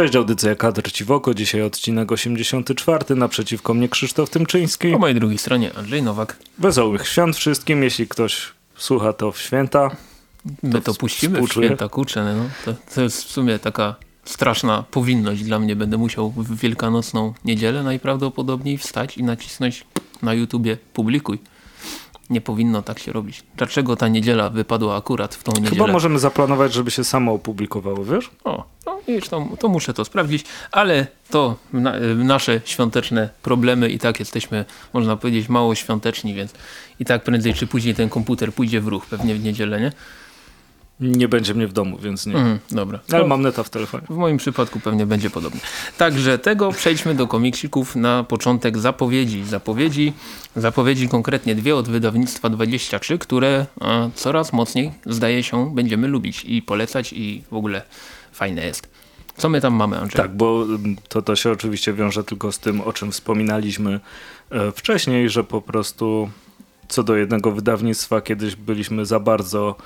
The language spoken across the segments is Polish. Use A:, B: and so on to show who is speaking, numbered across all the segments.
A: Cześć, audycja Kadr Ci w oko. Dzisiaj odcinek 84. Naprzeciwko mnie Krzysztof Tymczyński.
B: Po mojej drugiej stronie Andrzej Nowak.
A: Wesołych świąt wszystkim. Jeśli ktoś słucha to w święta,
B: My to, to puścimy w święta, kurczę. No. To, to jest w sumie taka straszna powinność dla mnie. Będę musiał w wielkanocną niedzielę najprawdopodobniej wstać i nacisnąć na YouTubie publikuj nie powinno tak się robić. Dlaczego ta niedziela wypadła akurat w tą niedzielę?
A: Chyba możemy zaplanować, żeby się samo opublikowało, wiesz?
B: O, no wiesz, to, to muszę to sprawdzić, ale to na, nasze świąteczne problemy i tak jesteśmy, można powiedzieć, mało świąteczni, więc i tak prędzej czy później ten komputer pójdzie w ruch, pewnie w niedzielę, nie?
A: Nie będzie mnie w domu, więc nie.
B: Mm, dobra.
A: Ale mam neta w telefonie.
B: W moim przypadku pewnie będzie podobnie. Także tego przejdźmy do komiksików na początek zapowiedzi. Zapowiedzi, zapowiedzi konkretnie dwie od wydawnictwa 23, które a, coraz mocniej zdaje się będziemy lubić i polecać i w ogóle fajne jest. Co my tam mamy, Andrzej?
A: Tak, bo mm, to, to się oczywiście wiąże tylko z tym, o czym wspominaliśmy e, wcześniej, że po prostu co do jednego wydawnictwa kiedyś byliśmy za bardzo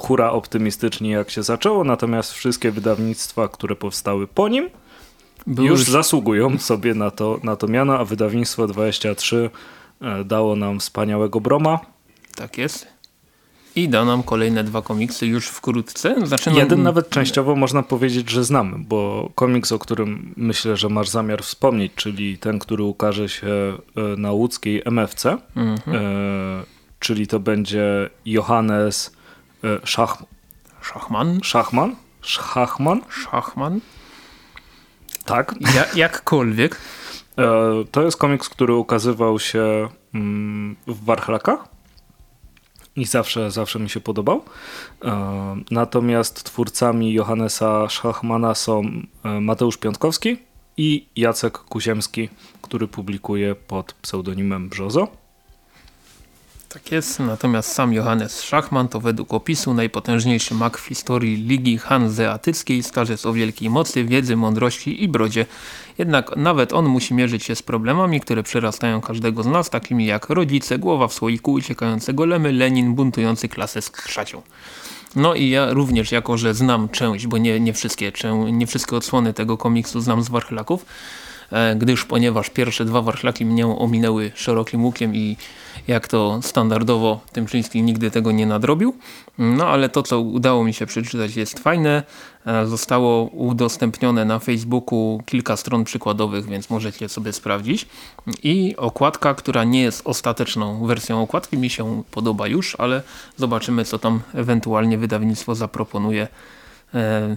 A: hura optymistycznie jak się zaczęło, natomiast wszystkie wydawnictwa, które powstały po nim Był już, zasługują sobie na to, na to miano, a wydawnictwo 23 e, dało nam wspaniałego Broma.
B: Tak jest. I da nam kolejne dwa komiksy już wkrótce.
A: Zaczynam... Jeden nawet częściowo można powiedzieć, że znamy, bo komiks, o którym myślę, że masz zamiar wspomnieć, czyli ten, który ukaże się e, na łódzkiej MFC, mhm. e, czyli to będzie Johannes szach...
B: Szachman?
A: Szachman? Szachman?
B: Szachman?
A: Tak.
B: Ja, jakkolwiek.
A: E, to jest komiks, który ukazywał się mm, w Warchlakach i zawsze, zawsze mi się podobał. E, natomiast twórcami Johannesa Szachmana są Mateusz Piątkowski i Jacek Kuziemski, który publikuje pod pseudonimem Brzozo.
B: Tak jest, natomiast sam Johannes Schachmann to według opisu najpotężniejszy mak w historii Ligi Hanzeatyckiej, starzec o wielkiej mocy, wiedzy, mądrości i brodzie. Jednak nawet on musi mierzyć się z problemami, które przerastają każdego z nas, takimi jak rodzice, głowa w słoiku, uciekające golemy, Lenin, buntujący klasę z krzacią. No i ja również, jako że znam część, bo nie, nie, wszystkie, nie wszystkie odsłony tego komiksu znam z Warchlaków, gdyż ponieważ pierwsze dwa warszlaki mnie ominęły szerokim łukiem i jak to standardowo Tymczyński nigdy tego nie nadrobił. No ale to co udało mi się przeczytać jest fajne. E, zostało udostępnione na Facebooku kilka stron przykładowych, więc możecie sobie sprawdzić. I okładka, która nie jest ostateczną wersją okładki, mi się podoba już, ale zobaczymy co tam ewentualnie wydawnictwo zaproponuje e,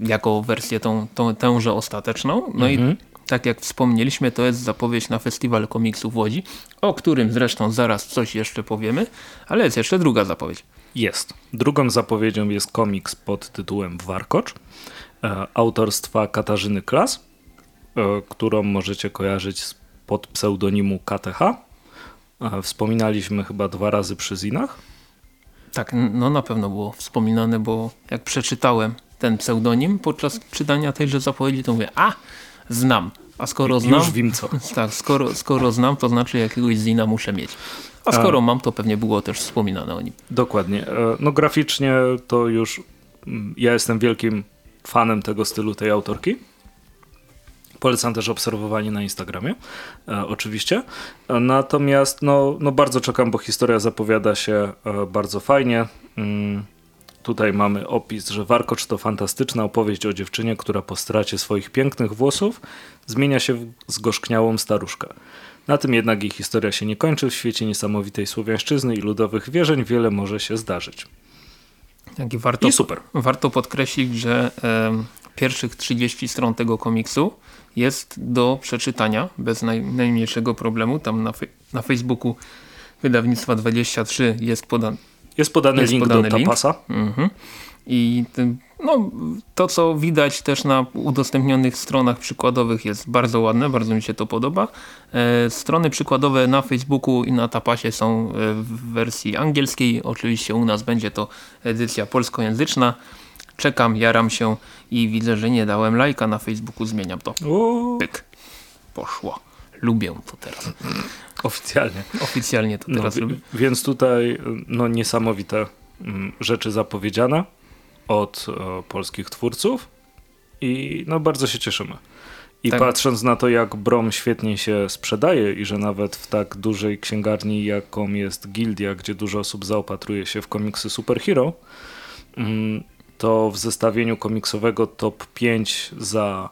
B: jako wersję tą, tą, tęże ostateczną. No mhm. i tak jak wspomnieliśmy, to jest zapowiedź na Festiwal Komiksu w Łodzi, o którym zresztą zaraz coś jeszcze powiemy, ale jest jeszcze druga zapowiedź.
A: Jest. Drugą zapowiedzią jest komiks pod tytułem Warkocz e, autorstwa Katarzyny Klas, e, którą możecie kojarzyć pod pseudonimu KTH. E, wspominaliśmy chyba dwa razy przy Zinach.
B: Tak, no na pewno było wspominane, bo jak przeczytałem ten pseudonim podczas czytania tejże zapowiedzi, to mówię, a znam. A skoro znam,
A: Już wiem co.
B: Tak, skoro, skoro znam, to znaczy jakiegoś zina muszę mieć. A skoro A, mam, to pewnie było też wspominane o nim.
A: Dokładnie. E, no graficznie to już mm, ja jestem wielkim fanem tego stylu tej autorki. Polecam też obserwowanie na Instagramie, e, oczywiście. E, natomiast no, no bardzo czekam, bo historia zapowiada się e, bardzo fajnie. Mm Tutaj mamy opis, że Warkocz to fantastyczna opowieść o dziewczynie, która po stracie swoich pięknych włosów zmienia się w zgorzkniałą staruszkę. Na tym jednak jej historia się nie kończy. W świecie niesamowitej słowiańszczyzny i ludowych wierzeń wiele może się zdarzyć.
B: Tak, i warto, I super. Warto podkreślić, że pierwszych 30 stron tego komiksu jest do przeczytania bez naj, najmniejszego problemu. Tam na, na Facebooku wydawnictwa 23 jest podany
A: jest podany jest link podany do Tapasa. Mhm.
B: I no, to, co widać też na udostępnionych stronach przykładowych jest bardzo ładne, bardzo mi się to podoba. E, strony przykładowe na Facebooku i na Tapasie są e, w wersji angielskiej. Oczywiście u nas będzie to edycja polskojęzyczna. Czekam, jaram się i widzę, że nie dałem lajka na Facebooku, zmieniam to. Pyk. Poszło. Lubię to teraz.
A: Oficjalnie.
B: Oficjalnie to teraz no.
A: Więc tutaj no, niesamowite mm, rzeczy zapowiedziane od o, polskich twórców. i no bardzo się cieszymy. I
B: Tak.
A: patrząc na to, jak Brom świetnie się sprzedaje i że nawet w tak dużej księgarni, jaką jest Gildia, gdzie dużo osób zaopatruje się w komiksy superhero, mm, to w zestawieniu komiksowego top 5 za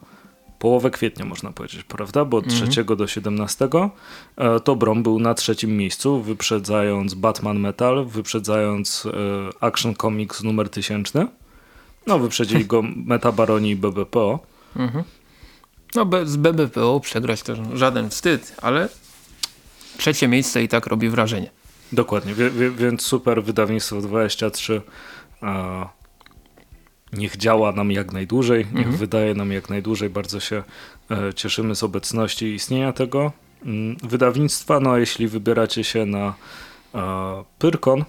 A: połowę kwietnia można powiedzieć, prawda? Bo od
B: Mhm.
A: 3 do 17 e, to Brom był na trzecim miejscu, wyprzedzając Batman Metal, wyprzedzając e, Action Comics numer 1000. No, wyprzedzili go Meta Baroni i BBPO.
B: Mhm. No bez BBPO przegrać to żaden wstyd, ale trzecie miejsce i tak robi wrażenie.
A: Dokładnie, wie, wie, więc super wydawnictwo 23 e, niech działa nam jak najdłużej, niech
B: Mhm.
A: wydaje nam jak najdłużej. Bardzo się e, cieszymy z obecności i istnienia tego mm, wydawnictwa. No a jeśli wybieracie się na e, Pyrkon,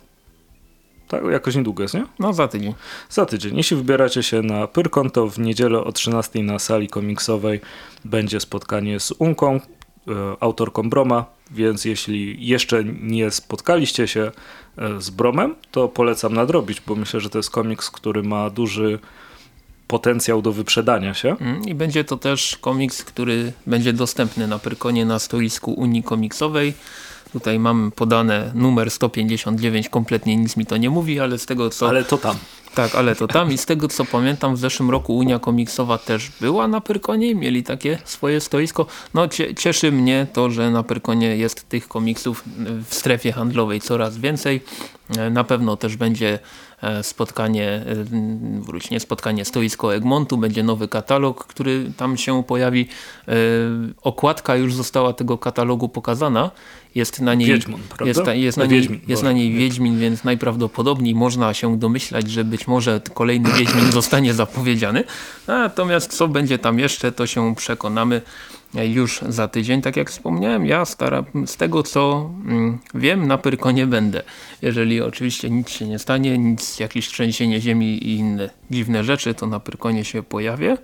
A: tak jakoś niedługo jest, nie?
B: No za tydzień.
A: Za tydzień. Jeśli wybieracie się na Pyrkon, to w niedzielę o 13 na sali komiksowej będzie spotkanie z Unką, e, autorką Broma, więc jeśli jeszcze nie spotkaliście się z Bromem, to polecam nadrobić, bo myślę, że to jest komiks, który ma duży potencjał do wyprzedania się.
B: Mm, I będzie to też komiks, który będzie dostępny na Pyrkonie na stoisku Unii Komiksowej. Tutaj mam podane numer 159, kompletnie nic mi to nie mówi, ale z tego co...
A: Ale to tam.
B: Tak, ale to tam i z tego co pamiętam w zeszłym roku Unia Komiksowa też była na Pyrkonie, mieli takie swoje stoisko. No cie, cieszy mnie to, że na Pyrkonie jest tych komiksów w strefie handlowej coraz więcej. E, Na pewno też będzie spotkanie, y, wróć, nie spotkanie, stoisko Egmontu, będzie nowy katalog, który tam się pojawi. E, Okładka już została tego katalogu pokazana. Jest na niej,
A: Wiedźmin,
B: jest, jest na
A: E,
B: niej,
A: Wiedźmin,
B: jest na niej
A: nie.
B: Wiedźmin, więc najprawdopodobniej można się domyślać, że być może kolejny Wiedźmin zostanie zapowiedziany. Natomiast co będzie tam jeszcze, to się przekonamy już za tydzień. Tak jak wspomniałem, ja z tego co mm, wiem, na Pyrkonie będę. Jeżeli oczywiście nic się nie stanie, nic, jakieś trzęsienie ziemi i inne dziwne rzeczy, to na Pyrkonie się pojawię.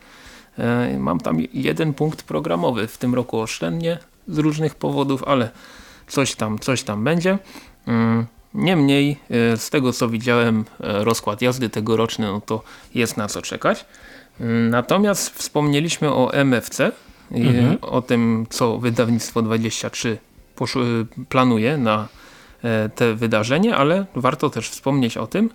B: E, Mam tam jeden punkt programowy w tym roku oszczędnie z różnych powodów, ale coś tam, coś tam będzie. Mm, Niemniej e, z tego co widziałem e, rozkład jazdy tegoroczny, no to jest na co czekać. Mm, Natomiast wspomnieliśmy o MFC
A: Mhm.
B: o tym co wydawnictwo 23 posz- e, planuje na e, te wydarzenie, ale warto też wspomnieć o tym,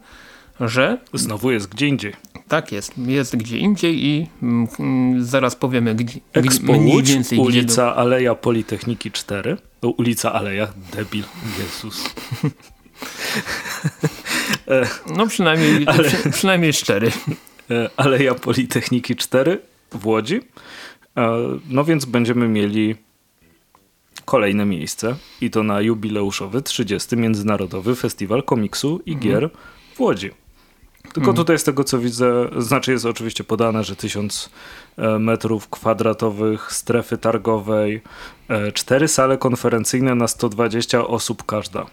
B: że
A: Znowu jest gdzie indziej.
B: tak jest, jest gdzie indziej i mm, mm, zaraz powiemy gdzie,
A: Expo
B: mniej
A: Łódź,
B: więcej gdzie do,
A: ulica Aleja Politechniki 4. O, ulica Aleja, debil, Jezus.
B: No przynajmniej,
A: Ale-
B: przy, przynajmniej cztery.
A: E, Aleja Politechniki 4 w Łodzi. E, No więc będziemy mieli kolejne miejsce i to na jubileuszowy 30. Międzynarodowy Festiwal Komiksu i Gier w Łodzi. Tylko tutaj z tego co widzę, znaczy jest oczywiście podane, że 1000 e, metrów kwadratowych strefy targowej, e, cztery sale konferencyjne na 120 osób każda.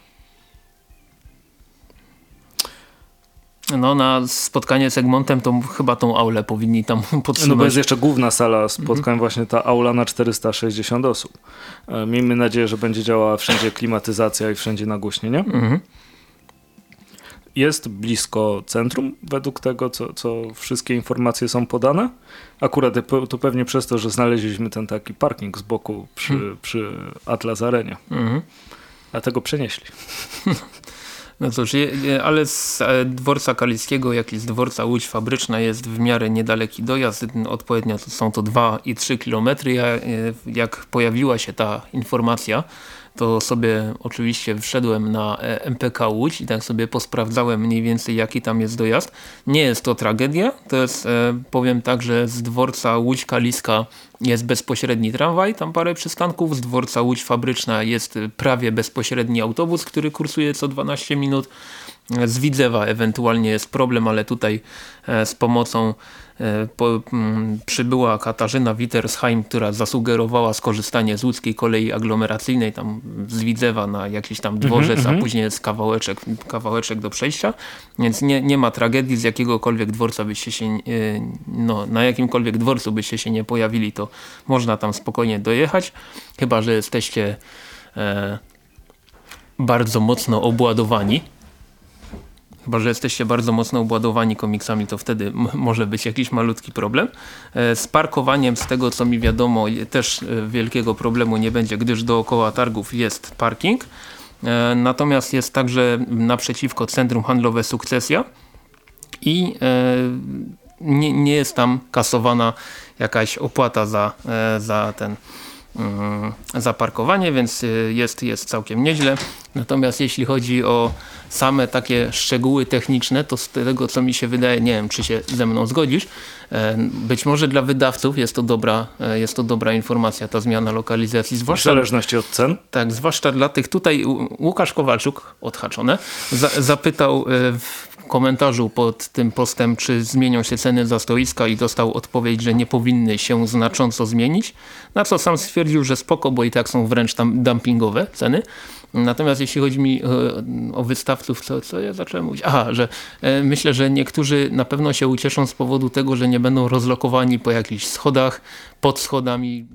B: No na spotkanie z Egmontem to chyba tą aulę powinni tam
A: No bo
B: podsunąć.
A: jest jeszcze główna sala spotkań, właśnie ta aula na 460 osób. E, Miejmy nadzieję, że będzie działała wszędzie klimatyzacja i wszędzie nagłośnienie.
B: Mhm.
A: Jest blisko centrum, według tego, co, co wszystkie informacje są podane. Akurat to pewnie przez to, że znaleźliśmy ten taki parking z boku przy, przy Atlas Arenie.
B: Mhm.
A: Dlatego przenieśli.
B: No cóż, je, ale z e, dworca kaliskiego, jak i z dworca Łódź Fabryczna jest w miarę niedaleki dojazd. Odpowiednio to są to 2 i 3 kilometry. E, jak pojawiła się ta informacja, to sobie oczywiście wszedłem na e, MPK Łódź i tak sobie posprawdzałem mniej więcej jaki tam jest dojazd. Nie jest to tragedia, to jest, e, powiem tak, że z dworca Łódź Kaliska jest bezpośredni tramwaj, tam parę przystanków, z dworca Łódź Fabryczna jest prawie bezpośredni autobus, który kursuje co 12 minut. E, Z Widzewa ewentualnie jest problem, ale tutaj z pomocą po, mm, przybyła Katarzyna Wittersheim, która zasugerowała skorzystanie z łódzkiej kolei aglomeracyjnej, tam z Widzewa na jakiś tam dworzec, a później jest kawałeczek, kawałeczek do przejścia, więc nie, nie ma tragedii, z jakiegokolwiek dworca byście się, e, no, na jakimkolwiek dworcu byście się nie pojawili, to można tam spokojnie dojechać, chyba, że jesteście e, bardzo mocno obładowani. Chyba, że jesteście bardzo mocno obładowani komiksami, to wtedy może być jakiś malutki problem. E, z parkowaniem, z tego co mi wiadomo, też e, wielkiego problemu nie będzie, gdyż dookoła targów jest parking. E, natomiast jest także naprzeciwko Centrum Handlowe Sukcesja i nie, nie jest tam kasowana jakaś opłata za, za ten za parkowanie, więc jest, jest całkiem nieźle. Natomiast jeśli chodzi o same takie szczegóły techniczne, to z tego co mi się wydaje, nie wiem czy się ze mną zgodzisz, e, być może dla wydawców jest to dobra, e, jest to dobra informacja, ta zmiana lokalizacji.
A: Zwłaszcza, w zależności od cen?
B: Tak, zwłaszcza dla tych tutaj, Łukasz Kowalczuk, odhaczone, za, zapytał e, w komentarzu pod tym postem, czy zmienią się ceny za stoiska i dostał odpowiedź, że nie powinny się znacząco zmienić, na co sam stwierdził, że spoko, bo i tak są wręcz tam dumpingowe ceny. Natomiast jeśli chodzi mi e, o wystawców, co, co ja zacząłem mówić? Aha, że e, myślę, że niektórzy na pewno się ucieszą z powodu tego, że nie będą rozlokowani po jakichś schodach, pod schodami.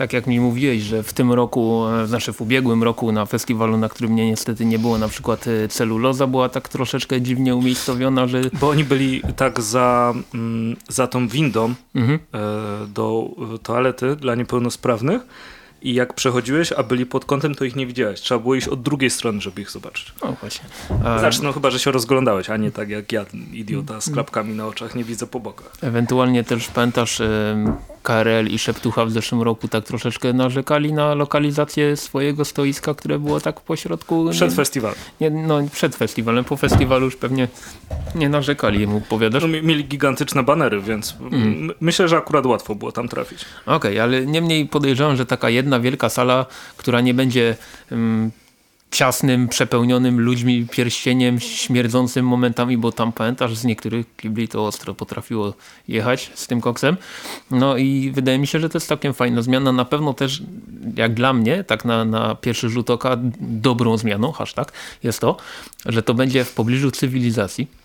B: Tak jak mi mówiłeś, że w tym roku, e, znaczy w ubiegłym roku na festiwalu, na którym mnie niestety nie było, na przykład celuloza była tak troszeczkę dziwnie umiejscowiona, że...
A: Bo oni byli tak za, mm, za tą windą mhm. do toalety dla niepełnosprawnych, i jak przechodziłeś, a byli pod kątem, to ich nie widziałeś. Trzeba było iść od drugiej strony, żeby ich zobaczyć.
B: O, właśnie.
A: A... Znaczy, no chyba, że się rozglądałeś, a nie tak jak ja, idiota z klapkami na oczach, nie widzę po bokach.
B: Ewentualnie też pamiętasz KRL i Szeptucha w zeszłym roku tak troszeczkę narzekali na lokalizację swojego stoiska, które było tak po środku.
A: Przed festiwalem.
B: Nie, no przed festiwalem, po festiwalu już pewnie nie narzekali, mu powiadasz? No,
A: mieli gigantyczne banery, więc mm. myślę, że akurat łatwo było tam trafić.
B: Okej, okay, ale niemniej podejrzewam, że taka jedna wielka sala, która nie będzie um, ciasnym, przepełnionym ludźmi pierścieniem, śmierdzącym momentami, bo tam pamiętasz, z niektórych kibli to ostro potrafiło jechać z tym koksem. No i wydaje mi się, że to jest całkiem fajna zmiana. Na pewno też, jak dla mnie, tak na, na pierwszy rzut oka, dobrą zmianą, hashtag, jest to, że to będzie w pobliżu cywilizacji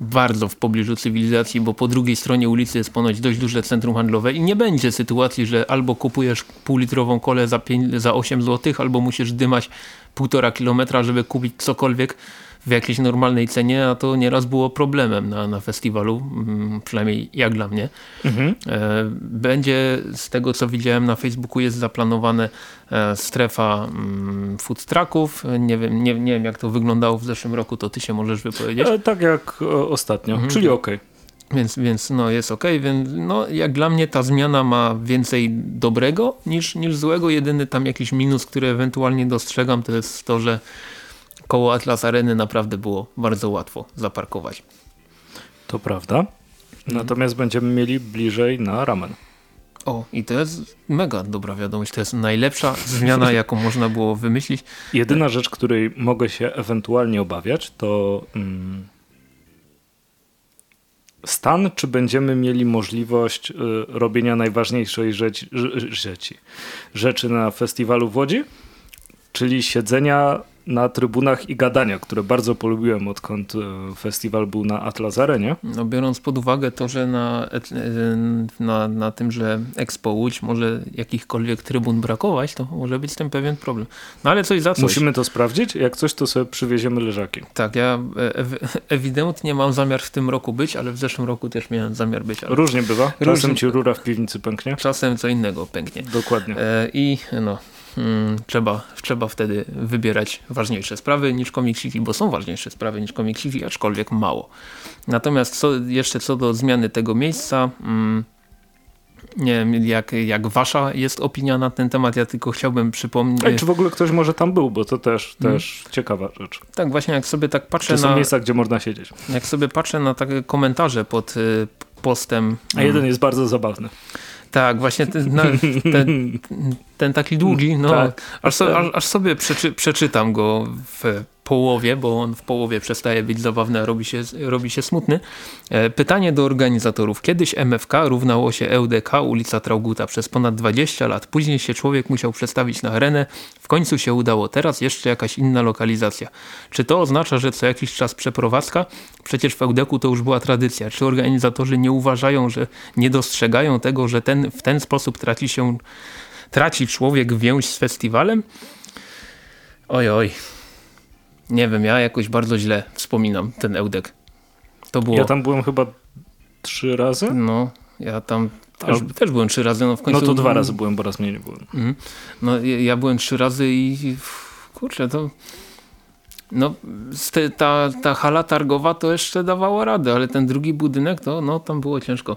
B: bardzo w pobliżu cywilizacji, bo po drugiej stronie ulicy jest ponoć dość duże centrum handlowe i nie będzie sytuacji, że albo kupujesz półlitrową kolę za, 5, za 8 zł, albo musisz dymać półtora kilometra, żeby kupić cokolwiek w jakiejś normalnej cenie, a to nieraz było problemem na, na festiwalu, mm, przynajmniej jak dla mnie. Mhm. E, będzie z tego co widziałem na Facebooku jest zaplanowane e, strefa mm, food trucków. Nie wiem, nie, nie wiem jak to wyglądało w zeszłym roku, to ty się możesz wypowiedzieć.
A: E, tak jak ostatnio, mhm. czyli ok.
B: Więc, więc no jest ok, więc no jak dla mnie ta zmiana ma więcej dobrego niż, niż złego. Jedyny tam jakiś minus, który ewentualnie dostrzegam to jest to, że koło Atlas Areny naprawdę było bardzo łatwo zaparkować.
A: To prawda. Natomiast będziemy mieli bliżej na ramen.
B: O, i to jest mega dobra wiadomość. To jest najlepsza zmiana, jaką można było wymyślić.
A: Jedyna rzecz, której mogę się ewentualnie obawiać, to mm, stan, czy będziemy mieli możliwość y, robienia najważniejszej rzeczy, rzeczy, rzeczy na festiwalu w Łodzi, czyli siedzenia na trybunach i gadania, które bardzo polubiłem odkąd e, festiwal był na Atlas Arenie.
B: No, biorąc pod uwagę to, że na, e, na, na tym, że Expo Łódź może jakichkolwiek trybun brakować, to może być tym pewien problem. No ale coś za coś.
A: Musimy to sprawdzić. Jak coś, to sobie przywieziemy leżaki.
B: Tak, ja e, ewidentnie mam zamiar w tym roku być, ale w zeszłym roku też miałem zamiar być.
A: Różnie bywa. Czasem Różnie... ci rura w piwnicy pęknie.
B: Czasem co innego pęknie.
A: Dokładnie.
B: I no, trzeba, trzeba wtedy wybierać ważniejsze sprawy niż komiksiki, bo są ważniejsze sprawy niż komiksiki, aczkolwiek mało. Natomiast co, jeszcze co do zmiany tego miejsca, hmm, nie wiem jak, jak wasza jest opinia na ten temat, ja tylko chciałbym przypomnieć.
A: Ej, czy w ogóle ktoś może tam był, bo to też, hmm. też ciekawa rzecz.
B: Tak, właśnie jak sobie tak patrzę
A: to
B: na...
A: są miejsca, gdzie można siedzieć.
B: Jak sobie patrzę na takie komentarze pod y, postem...
A: A jeden jest bardzo zabawny.
B: Tak, właśnie ten, no, ten, ten, taki długi, no, tak. aż, so, aż, aż, sobie przeczy, przeczytam go w połowie, bo on w połowie przestaje być zabawny, a robi się, robi się smutny. E, pytanie do organizatorów. Kiedyś MFK równało się LDK, ulica Trauguta przez ponad 20 lat. Później się człowiek musiał przestawić na arenę. W końcu się udało. Teraz jeszcze jakaś inna lokalizacja. Czy to oznacza, że co jakiś czas przeprowadzka? Przecież w LDK to już była tradycja. Czy organizatorzy nie uważają, że nie dostrzegają tego, że ten, w ten sposób traci się traci człowiek więź z festiwalem? Oj, oj. Nie wiem, ja jakoś bardzo źle wspominam ten Eudek. To było...
A: Ja tam byłem chyba trzy razy?
B: No, ja tam też, też byłem trzy razy. No, w końcu...
A: no to dwa razy byłem, bo raz mniej nie byłem.
B: Mhm. No ja, byłem trzy razy i kurczę, to no ta, ta hala targowa to jeszcze dawała radę, ale ten drugi budynek to no tam było ciężko.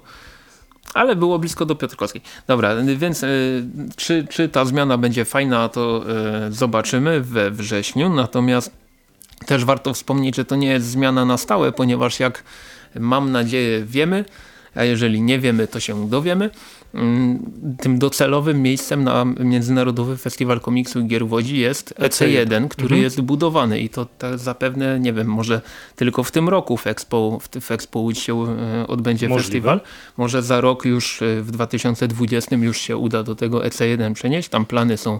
B: Ale było blisko do Piotrkowskiej. Dobra, więc y, czy, czy ta zmiana będzie fajna, to y, zobaczymy we wrześniu. Natomiast też warto wspomnieć, że to nie jest zmiana na stałe, ponieważ jak mam nadzieję wiemy, a jeżeli nie wiemy, to się dowiemy. Mm, tym docelowym miejscem na Międzynarodowy Festiwal Komiksu i Gier w Łodzi jest EC1, który mhm. jest budowany i to zapewne, nie wiem, może tylko w tym roku w Expo, w, Expo Łódź się e, odbędzie Możliwe. festiwal. Może za rok już e, w 2020 już się uda do tego EC1 przenieść. Tam plany są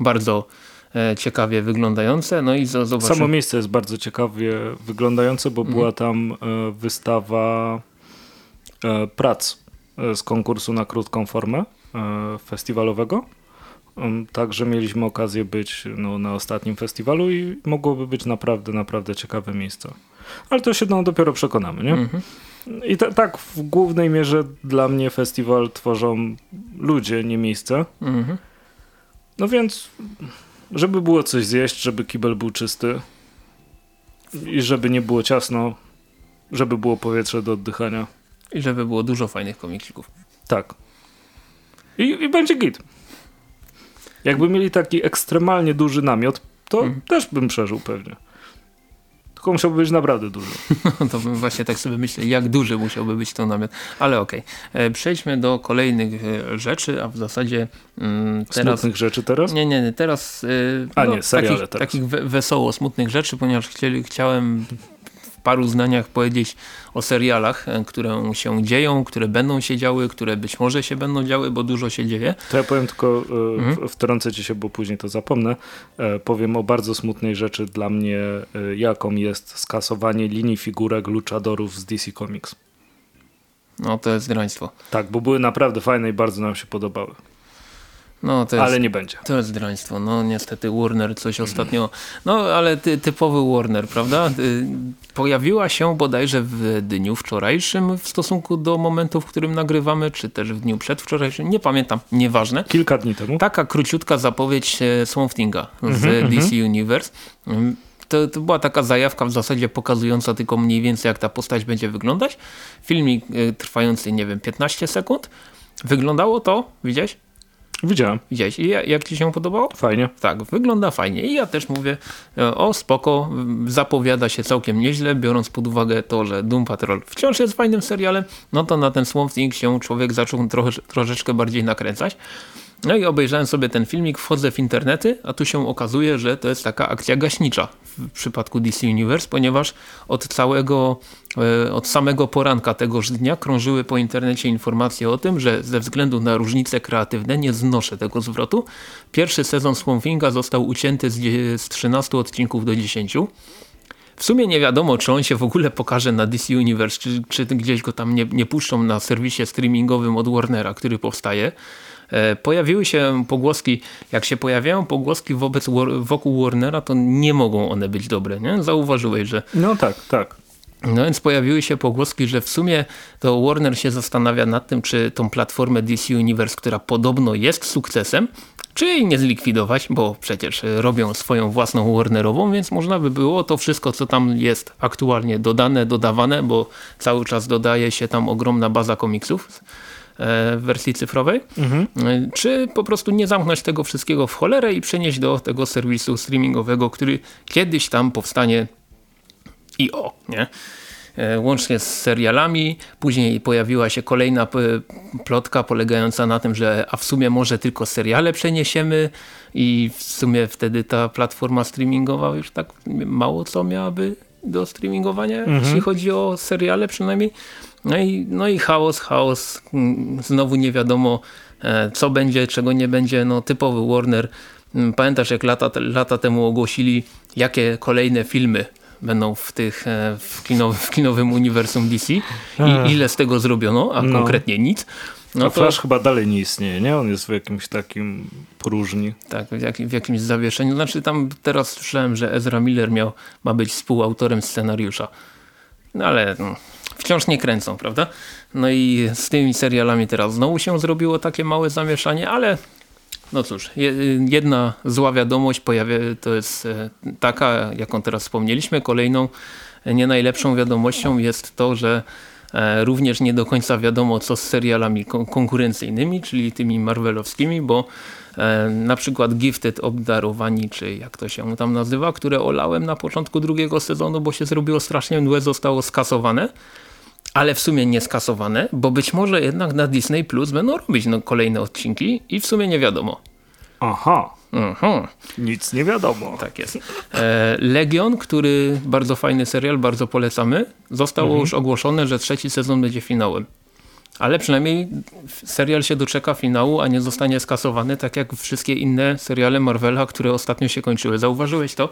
B: bardzo e, ciekawie wyglądające. No i zobaczymy.
A: Samo miejsce jest bardzo ciekawie wyglądające, bo mhm. była tam wystawa prac z konkursu na krótką formę e, festiwalowego. Także mieliśmy okazję być no, na ostatnim festiwalu i mogłoby być naprawdę, naprawdę ciekawe miejsce. Ale to się no, dopiero przekonamy, nie? Mhm. I tak w głównej mierze dla mnie festiwal tworzą ludzie, nie miejsce. Mhm. No więc, żeby było coś zjeść, żeby kibel był czysty i żeby nie było ciasno, żeby było powietrze do oddychania.
B: I żeby było dużo fajnych komiksików.
A: Tak. I, i będzie git. Jakby mieli taki ekstremalnie duży namiot, to hmm. też bym przeżył pewnie. Tylko musiałby być naprawdę duży.
B: No to bym właśnie tak sobie myślę, jak duży musiałby być ten namiot. Ale okej. Okay. E, przejdźmy do kolejnych e, rzeczy, a w zasadzie
A: mm, teraz... Smutnych rzeczy teraz?
B: Nie, nie, nie. Teraz...
A: Yy, a no, nie, seriale
B: takich,
A: teraz.
B: Takich wesoło smutnych rzeczy, ponieważ chcieli, chciałem paru zdaniach powiedzieć o serialach, e, które się dzieją, które będą się działy, które być może się będą działy, bo dużo się dzieje.
A: To ja powiem tylko, e, mhm. wtrącę ci się, bo później to zapomnę. E, powiem o bardzo smutnej rzeczy dla mnie, jaką jest skasowanie linii figurek luchadorów z DC Comics.
B: No to jest draństwo.
A: Tak, bo były naprawdę fajne i bardzo nam się podobały. No, jest, ale nie będzie.
B: To jest draństwo. No niestety Warner coś ostatnio, no ale ty, typowy Warner, prawda? Y, pojawiła się bodajże w dniu wczorajszym w stosunku do momentu, w którym nagrywamy, czy też w dniu przedwczorajszym, nie pamiętam, nieważne.
A: Kilka dni temu.
B: Taka króciutka zapowiedź e, Swamp Thinga z mm -hmm, DC Universe. Mm, to, to, była taka zajawka w zasadzie pokazująca tylko mniej więcej jak ta postać będzie wyglądać. Filmik e, trwający, nie wiem, 15 sekund. Wyglądało to, widziałeś?
A: Widziałem.
B: Widziałeś. I jak ci się podobało?
A: Fajnie.
B: Tak, wygląda fajnie. I ja też mówię, e, o spoko, zapowiada się całkiem nieźle, biorąc pod uwagę to, że Doom Patrol wciąż jest fajnym serialem, no to na ten Swamp Thing się człowiek zaczął trochę, troszeczkę bardziej nakręcać. No i obejrzałem sobie ten filmik, wchodzę w internety, a tu się okazuje, że to jest taka akcja gaśnicza w przypadku DC Universe, ponieważ od całego, e, od samego poranka tegoż dnia krążyły po internecie informacje o tym, że ze względu na różnice kreatywne nie znoszę tego zwrotu. Pierwszy sezon Swamp Thinga został ucięty z 13 odcinków do 10. W sumie nie wiadomo, czy on się w ogóle pokaże na DC Universe, czy, czy gdzieś go tam nie, nie puszczą na serwisie streamingowym od Warnera, który powstaje. E, pojawiły się pogłoski, jak się pojawiają pogłoski wobec, wokół Warnera, to nie mogą one być dobre, nie? Zauważyłeś, że...
A: No tak, tak.
B: No więc pojawiły się pogłoski, że w sumie to Warner się zastanawia nad tym, czy tą platformę DC Universe, która podobno jest sukcesem, czy jej nie zlikwidować, bo przecież robią swoją własną Warnerową, więc można by było to wszystko, co tam jest aktualnie dodane, dodawane, bo cały czas dodaje się tam ogromna baza komiksów, w wersji cyfrowej, mhm. czy po prostu nie zamknąć tego wszystkiego w cholerę i przenieść do tego serwisu streamingowego, który kiedyś tam powstanie i o, nie? E, łącznie z serialami. Później pojawiła się kolejna plotka polegająca na tym, że a w sumie może tylko seriale przeniesiemy i w sumie wtedy ta platforma streamingowa już tak mało co miałaby do streamingowania, mhm. jeśli chodzi o seriale przynajmniej. No i, no i chaos, chaos. Mm, znowu nie wiadomo e, co będzie, czego nie będzie. No typowy Warner. Mm, pamiętasz jak lata, lata temu ogłosili jakie kolejne filmy będą w tych e, w, kinowym, w kinowym uniwersum DC i ile z tego zrobiono, a no. konkretnie nic.
A: No to... Flash chyba dalej nie istnieje, nie? On jest w jakimś takim próżni.
B: Tak, w, w jakimś zawieszeniu. Znaczy tam teraz słyszałem, że Ezra Miller miał, ma być współautorem scenariusza. No ale no, wciąż nie kręcą, prawda? No i z tymi serialami teraz znowu się zrobiło takie małe zamieszanie, ale no cóż, jedna zła wiadomość pojawia, to jest e, taka, jaką teraz wspomnieliśmy. Kolejną e, nie najlepszą wiadomością jest to, że e, również nie do końca wiadomo co z serialami konkurencyjnymi, czyli tymi marvelowskimi, bo na przykład Gifted Obdarowani, czy jak to się tam nazywa, które olałem na początku drugiego sezonu, bo się zrobiło strasznie mdłe, zostało skasowane ale w sumie nie skasowane, bo być może jednak na Disney Plus będą robić no, kolejne odcinki i w sumie nie wiadomo.
A: Aha. Aha. Nic nie wiadomo.
B: Tak jest. E, Legion, który bardzo fajny serial, bardzo polecamy. Zostało mhm. już ogłoszone, że trzeci sezon będzie finałem. Ale przynajmniej serial się doczeka finału, a nie zostanie skasowany, tak jak wszystkie inne seriale Marvela, które ostatnio się kończyły. Zauważyłeś to,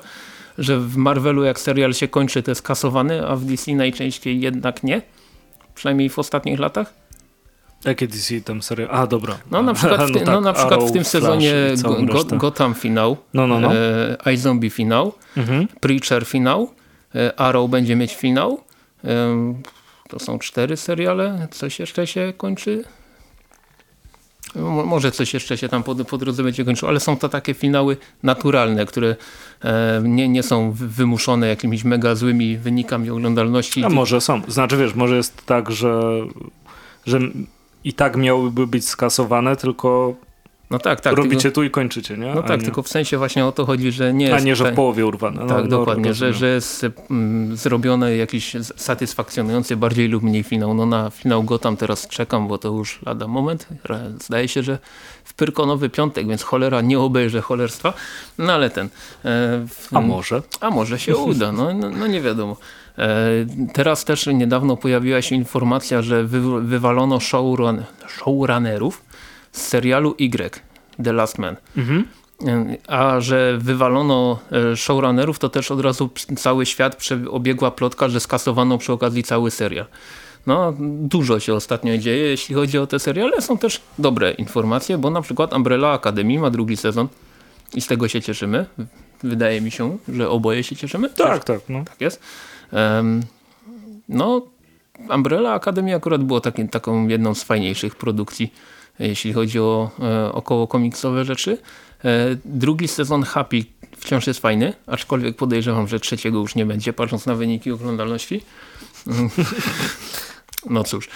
B: że w Marvelu jak serial się kończy, to jest kasowany, a w DC najczęściej jednak nie? Przynajmniej w ostatnich latach?
A: Jakie DC tam serio? A, dobra.
B: No na przykład w, ty, no, tak, no, na przykład Arrow, w tym sezonie Go, Gotham finał, no, no, no. E, iZombie finał, mhm. Preacher finał, e, Arrow będzie mieć finał. E, to są cztery seriale. Coś jeszcze się kończy? Może coś jeszcze się tam po, po drodze będzie kończyło, ale są to takie finały naturalne, które e, nie, nie są wymuszone jakimiś mega złymi wynikami oglądalności.
A: A może są. Znaczy wiesz, może jest tak, że, że i tak miałyby być skasowane, tylko no tak, tak. Robicie tylko, tu i kończycie, nie?
B: No tak, nie... tylko w sensie właśnie o to chodzi, że nie
A: jest... A nie, że w połowie urwane.
B: No, tak, no, dokładnie, że, że jest mm, zrobiony jakiś satysfakcjonujący bardziej lub mniej finał. No na finał Gotham teraz czekam, bo to już lada moment. Zdaje się, że w Pyrkonowy piątek, więc cholera nie obejrzę cholerstwa. No ale ten...
A: E, a może?
B: A może się uda, no, no, no nie wiadomo. E, teraz też niedawno pojawiła się informacja, że wy, wywalono showrun, showrunnerów z serialu Y, The Last Man. Mhm. A że wywalono e, showrunnerów, to też od razu cały świat obiegła plotka, że skasowano przy okazji cały serial. No, dużo się ostatnio dzieje, jeśli chodzi o te seriale. Są też dobre informacje, bo na przykład Umbrella Academy ma drugi sezon i z tego się cieszymy. Wydaje mi się, że oboje się cieszymy.
A: Tak, tak. No.
B: Tak jest. Um, no, Umbrella Academy akurat było taki, taką jedną z fajniejszych produkcji jeśli chodzi o e, około komiksowe rzeczy. E, drugi sezon Happy wciąż jest fajny, aczkolwiek podejrzewam, że trzeciego już nie będzie, patrząc na wyniki oglądalności. No cóż.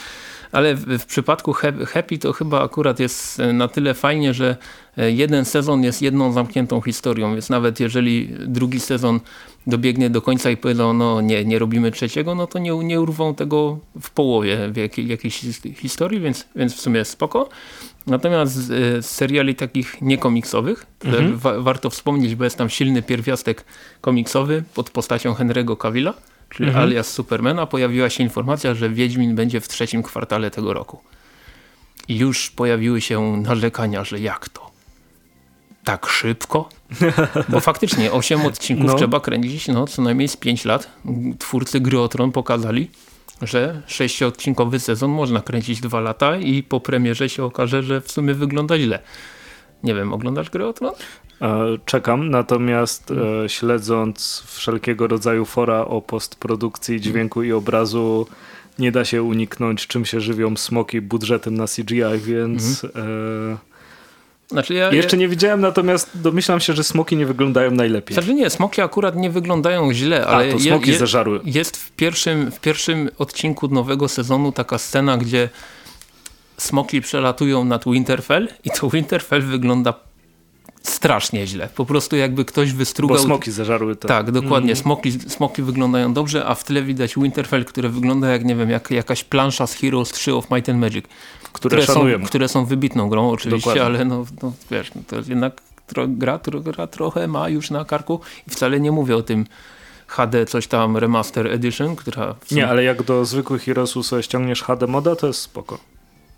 B: Ale w, w, przypadku Happy to chyba akurat jest na tyle fajnie, że e, jeden sezon jest jedną zamkniętą historią, więc nawet jeżeli drugi sezon dobiegnie do końca i powiedzą, no nie, nie robimy trzeciego, no to nie, nie urwą tego w połowie w jakiej, jakiejś historii, więc, więc w sumie spoko. Natomiast z, e, z seriali takich niekomiksowych, mhm. wa warto wspomnieć, bo jest tam silny pierwiastek komiksowy pod postacią Henry'ego Cavilla, czyli mhm. alias Supermana, pojawiła się informacja, że Wiedźmin będzie w trzecim kwartale tego roku. I już pojawiły się narzekania, że jak to? Tak szybko? Bo faktycznie 8 odcinków no. trzeba kręcić no, co najmniej z 5 lat. Twórcy Gry o Tron pokazali, że sześciodcinkowy sezon można kręcić 2 lata i po premierze się okaże, że w sumie wygląda źle. Nie wiem, oglądasz Gry o Tron?
A: E, czekam, natomiast e, śledząc wszelkiego rodzaju fora o postprodukcji dźwięku i obrazu nie da się uniknąć czym się żywią smoki budżetem na CGI, więc mhm. e, znaczy ja, Jeszcze nie widziałem, natomiast domyślam się, że smoki nie wyglądają najlepiej.
B: Znaczy nie, smoki akurat nie wyglądają źle, ale
A: A, to smoki je, zażarły.
B: jest w pierwszym, w pierwszym odcinku nowego sezonu taka scena, gdzie smoki przelatują nad Winterfell i to Winterfell wygląda strasznie źle. Po prostu jakby ktoś wystrugał...
A: Bo smoki zażarły
B: to. Tak, dokładnie. Mm. Smoki, smoki wyglądają dobrze, a w tle widać Winterfell, które wygląda jak, nie wiem, jak jakaś plansza z Heroes 3 of Might and Magic. Które, które są, które są wybitną grą oczywiście, dokładnie. ale no, no wiesz, no to jednak tro, gra, tro, gra trochę ma już na karku i wcale nie mówię o tym HD coś tam Remaster Edition, która...
A: Sumie... Nie, ale jak do zwykłych Heroesów sobie ściągniesz HD moda, to jest spoko.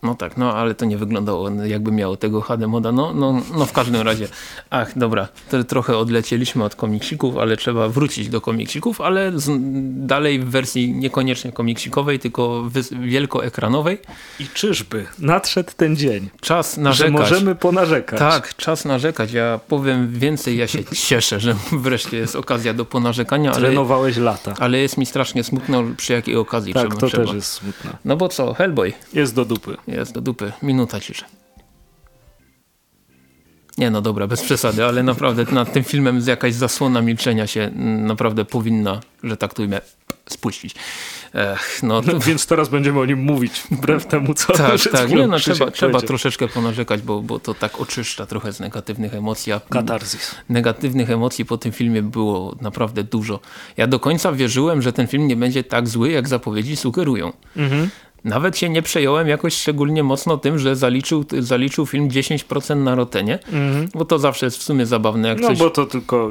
B: No tak, no ale to nie wyglądało jakby miało tego HD moda. No, no, no w każdym razie. Ach, dobra, trochę odlecieliśmy od komiksików, ale trzeba wrócić do komiksików, ale dalej w wersji niekoniecznie komiksikowej, tylko wielkoekranowej.
A: I czyżby nadszedł ten dzień?
B: Czas narzekać.
A: Że możemy ponarzekać.
B: Tak, czas narzekać. Ja powiem więcej, ja się cieszę, że wreszcie jest okazja do ponarzekania.
A: Trenowałeś ale, lata.
B: Ale jest mi strasznie smutno przy jakiej okazji
A: tak,
B: trzeba.
A: to
B: trzeba.
A: też jest smutne.
B: No bo co, Hellboy.
A: Jest do dupy.
B: Jest do dupy. Minuta ciszy. Nie no dobra, bez przesady, ale naprawdę nad tym filmem jakaś zasłona milczenia się mm, naprawdę powinna, że tak tu imię, spuścić.
A: Ech, no, to... Więc teraz będziemy o nim mówić, wbrew temu, co
B: Tak, tak, nie, no, trzeba, trzeba troszeczkę ponarzekać, bo, bo to tak oczyszcza trochę z negatywnych emocji.
A: Katarzis.
B: Negatywnych emocji po tym filmie było naprawdę dużo. Ja do końca wierzyłem, że ten film nie będzie tak zły, jak zapowiedzi sugerują. Mhm. Nawet się nie przejąłem jakoś szczególnie mocno tym, że zaliczył, zaliczył film 10% na Rotenie, mhm. bo to zawsze jest w sumie zabawne. Jak
A: no
B: coś...
A: bo to tylko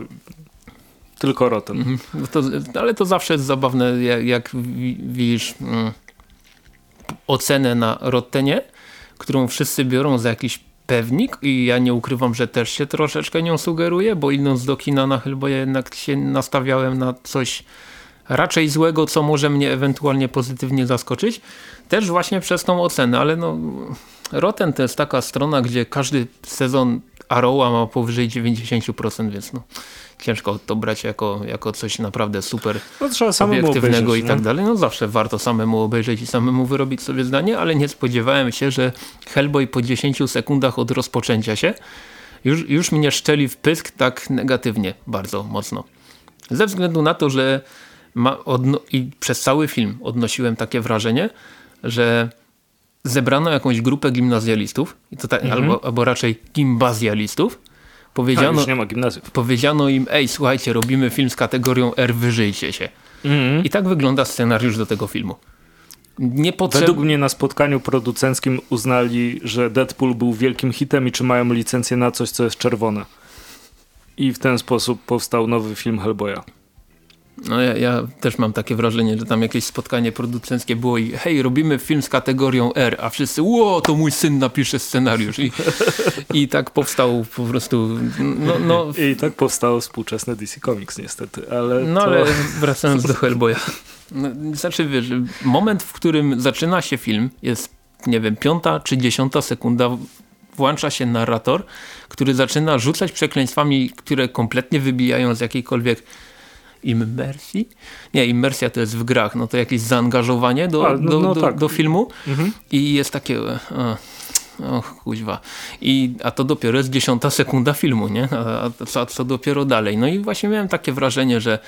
A: tylko Rotten. Mhm.
B: To, ale to zawsze jest zabawne, jak, jak widzisz mm, ocenę na Rottenie, którą wszyscy biorą za jakiś pewnik i ja nie ukrywam, że też się troszeczkę nią sugeruję, bo idąc do kina na Hellboya jednak się nastawiałem na coś raczej złego, co może mnie ewentualnie pozytywnie zaskoczyć. Też właśnie przez tą ocenę, ale no Rotten to jest taka strona, gdzie każdy sezon Arrowa ma powyżej 90%, więc no ciężko to brać jako, jako coś naprawdę super
A: no, obiektywnego
B: i tak dalej. No zawsze warto samemu obejrzeć i samemu wyrobić sobie zdanie, ale nie spodziewałem się, że Hellboy po 10 sekundach od rozpoczęcia się już, już mnie szczeli w pysk tak negatywnie bardzo mocno. Ze względu na to, że i przez cały film odnosiłem takie wrażenie, że zebrano jakąś grupę gimnazjalistów, tak, mhm. albo, albo raczej gimbazjalistów,
A: powiedziano, tak, ma gimnazjów.
B: powiedziano im, ej słuchajcie, robimy film z kategorią R, wyżyjcie się. Mhm. I tak wygląda scenariusz do tego filmu.
A: Niepotrzeb... Według mnie na spotkaniu producenckim uznali, że Deadpool był wielkim hitem i czy mają licencję na coś, co jest czerwone. I w ten sposób powstał nowy film Hellboya.
B: No ja, ja, też mam takie wrażenie, że tam jakieś spotkanie producenckie było i hej, robimy film z kategorią R, a wszyscy, ło, to mój syn napisze scenariusz. I, i tak powstał po prostu... No, no.
A: I tak powstało współczesne DC Comics niestety, ale
B: No
A: to...
B: ale wracając do Hellboya. No, znaczy wiesz, moment, w którym zaczyna się film jest, nie wiem, piąta czy dziesiąta sekunda włącza się narrator, który zaczyna rzucać przekleństwami, które kompletnie wybijają z jakiejkolwiek immersji? Nie, immersja to jest w grach, no to jakieś zaangażowanie do, A, no, do, no, do, tak. do, filmu mhm. i jest takie... O, Och, kuźwa. I, a to dopiero jest dziesiąta sekunda filmu, nie? A, a co, co dopiero dalej? No i właśnie miałem takie wrażenie, że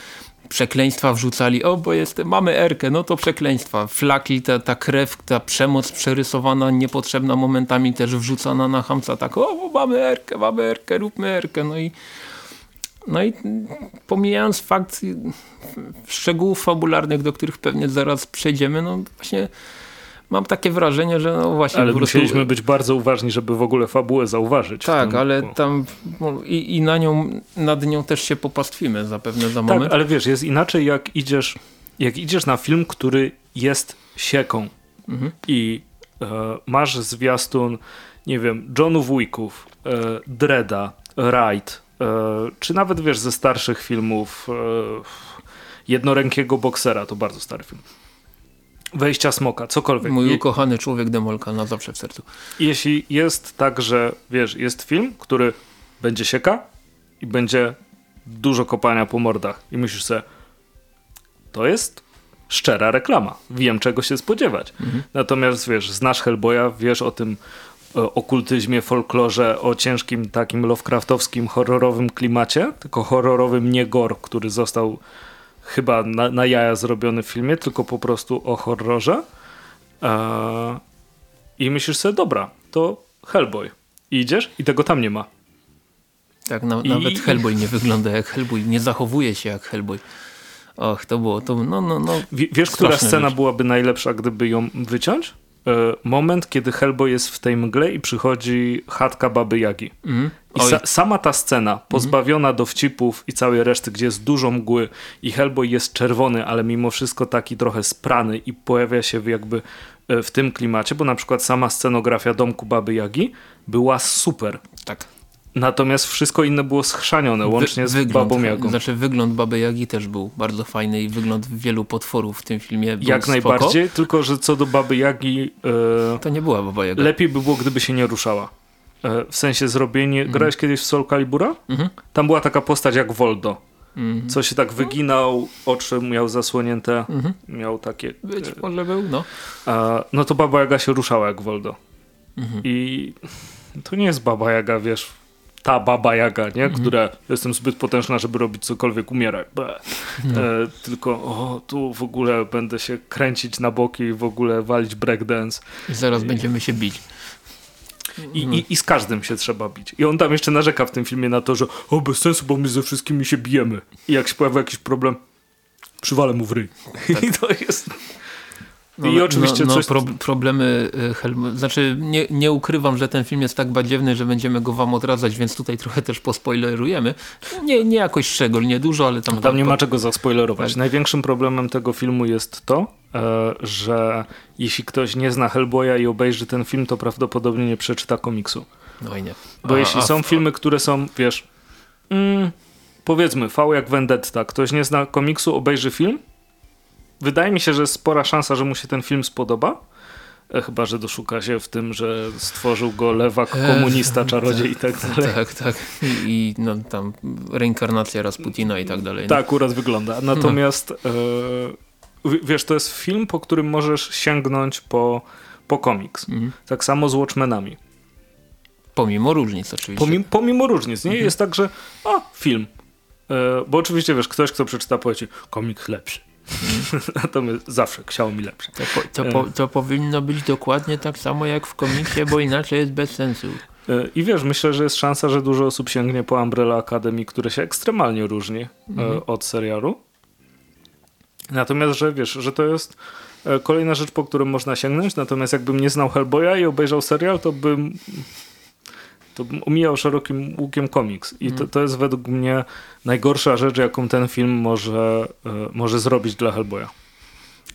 B: przekleństwa wrzucali, o bo jest, mamy Erkę, no to przekleństwa. Flaki, ta, ta krew, ta przemoc przerysowana, niepotrzebna momentami też wrzucana na hamca, tak o mamy Erkę, mamy Erkę, róbmy Erkę. No i no i pomijając fakt szczegółów fabularnych, do których pewnie zaraz przejdziemy, no właśnie mam takie wrażenie, że no właśnie...
A: Ale prostu... musieliśmy być bardzo uważni, żeby w ogóle fabułę zauważyć.
B: Tak, ale tam i, i, na nią, nad nią też się popastwimy zapewne za tak, moment.
A: Tak, ale wiesz, jest inaczej jak idziesz, jak idziesz na film, który jest sieką mhm. i e, masz zwiastun, nie wiem, Johnów Wicków, e, Dreda, Wright, czy nawet wiesz ze starszych filmów e, jednorękiego boksera, to bardzo stary film. Wejścia smoka, cokolwiek.
B: Mój ukochany człowiek demolka na zawsze w sercu.
A: Jeśli jest tak, że wiesz, jest film, który będzie sieka i będzie dużo kopania po mordach i myślisz sobie, to jest szczera reklama. Wiem czego się spodziewać. Mhm. Natomiast wiesz, znasz Hellboya, wiesz o tym, okultyzmie, folklorze, o ciężkim takim Lovecraftowskim, horrorowym klimacie, tylko horrorowym nie gore, który został chyba na, na jaja zrobiony w filmie, tylko po prostu o horrorze. Eee, I myślisz sobie, dobra, to Hellboy. I idziesz i tego tam nie ma.
B: Tak, na, I... nawet Hellboy nie wygląda jak Hellboy, nie zachowuje się jak Hellboy. Och, to było, to no, no, no.
A: Wiesz, która scena rzecz. byłaby najlepsza, gdyby ją wyciąć? Moment, kiedy Hellboy jest w tej mgle i przychodzi chatka Baby Jagi.
B: Mhm.
A: I sa sama ta scena, pozbawiona dowcipów i całej reszty, gdzie jest dużo mgły i Hellboy jest czerwony, ale mimo wszystko taki trochę sprany i pojawia się jakby e, w tym klimacie, bo na przykład sama scenografia domku Baby Jagi była super.
B: Tak.
A: Natomiast wszystko inne było schrzanione, łącznie z
B: wygląd,
A: Babą Jagą.
B: Znaczy wygląd Baby Jagi też był bardzo fajny i wygląd wielu potworów w tym filmie był
A: Jak
B: spoko.
A: najbardziej, tylko że co do Baby Jagi... E,
B: To nie była Baba Jaga.
A: lepiej by było, gdyby się nie ruszała. E, w sensie zrobienie... Grałeś kiedyś w Soul Calibura?
B: Mhm.
A: Tam była taka postać jak Voldo.
B: Mhm.
A: Co się tak wyginał, oczy miał zasłonięte,
B: Mhm.
A: miał takie...
B: Być może był, no.
A: E, no to Baba Jaga się ruszała jak Voldo.
B: Mhm.
A: I to nie jest Baba Jaga, wiesz, ta Baba Jaga, nie?
B: Mhm.
A: Która jestem zbyt potężna, żeby robić cokolwiek, umierać.
B: No.
A: E, tylko o, tu w ogóle będę się kręcić na boki i w ogóle walić breakdance.
B: I zaraz będziemy się bić.
A: I,
B: Mhm.
A: i, I z każdym się trzeba bić. I on tam jeszcze narzeka w tym filmie na to, że o, bez sensu, bo my ze wszystkimi się bijemy. I jak się pojawia jakiś problem, przywalę mu w ryj. I to jest... I oczywiście
B: no, no,
A: coś...
B: pro, problemy y, Helm... Znaczy nie, nie ukrywam, że ten film jest tak badziewny, że będziemy go wam odradzać, więc tutaj trochę też pospoilerujemy. Nie, nie jakoś szczególnie dużo, ale tam...
A: Tam nie ma czego zaspoilerować.
B: Tak.
A: Największym problemem tego filmu jest to, e, że jeśli ktoś nie zna Hellboya i obejrzy ten film, to prawdopodobnie nie przeczyta komiksu.
B: No i nie.
A: Bo
B: A-
A: jeśli
B: a
A: są
B: w-
A: filmy, które są, wiesz, mm, powiedzmy, V jak Vendetta, ktoś nie zna komiksu, obejrzy film, wydaje mi się, że jest spora szansa, że mu się ten film spodoba. E, Chyba, że doszuka się w tym, że stworzył go lewak,
B: E,
A: komunista, czarodziej i tak dalej.
B: Tak, tak. I, no, tam reinkarnacja Rasputina i tak dalej.
A: Tak akurat wygląda. Natomiast e, w- wiesz, to jest film, po którym możesz sięgnąć po, po komiks.
B: Mhm.
A: Tak samo z Watchmenami.
B: Pomimo różnic oczywiście.
A: Pomimo, pomimo różnic, nie? Jest tak, że a, film. E, bo oczywiście, wiesz, ktoś, kto przeczyta, powie ci, komiks lepszy. Natomiast zawsze Xiaomi lepszy.
B: To, po, to, po, to powinno być dokładnie tak samo jak w komiksie, bo inaczej jest bez sensu.
A: E, I wiesz, myślę, że jest szansa, że dużo osób sięgnie po Umbrella Academy, które się ekstremalnie różni e, od serialu. Natomiast, że wiesz, że to jest e, kolejna rzecz, po którą można sięgnąć. Natomiast jakbym nie znał Hellboya i obejrzał serial, to bym to omijał szerokim łukiem komiks. I to, to jest według mnie najgorsza rzecz, jaką ten film może, e, może zrobić dla Hellboya.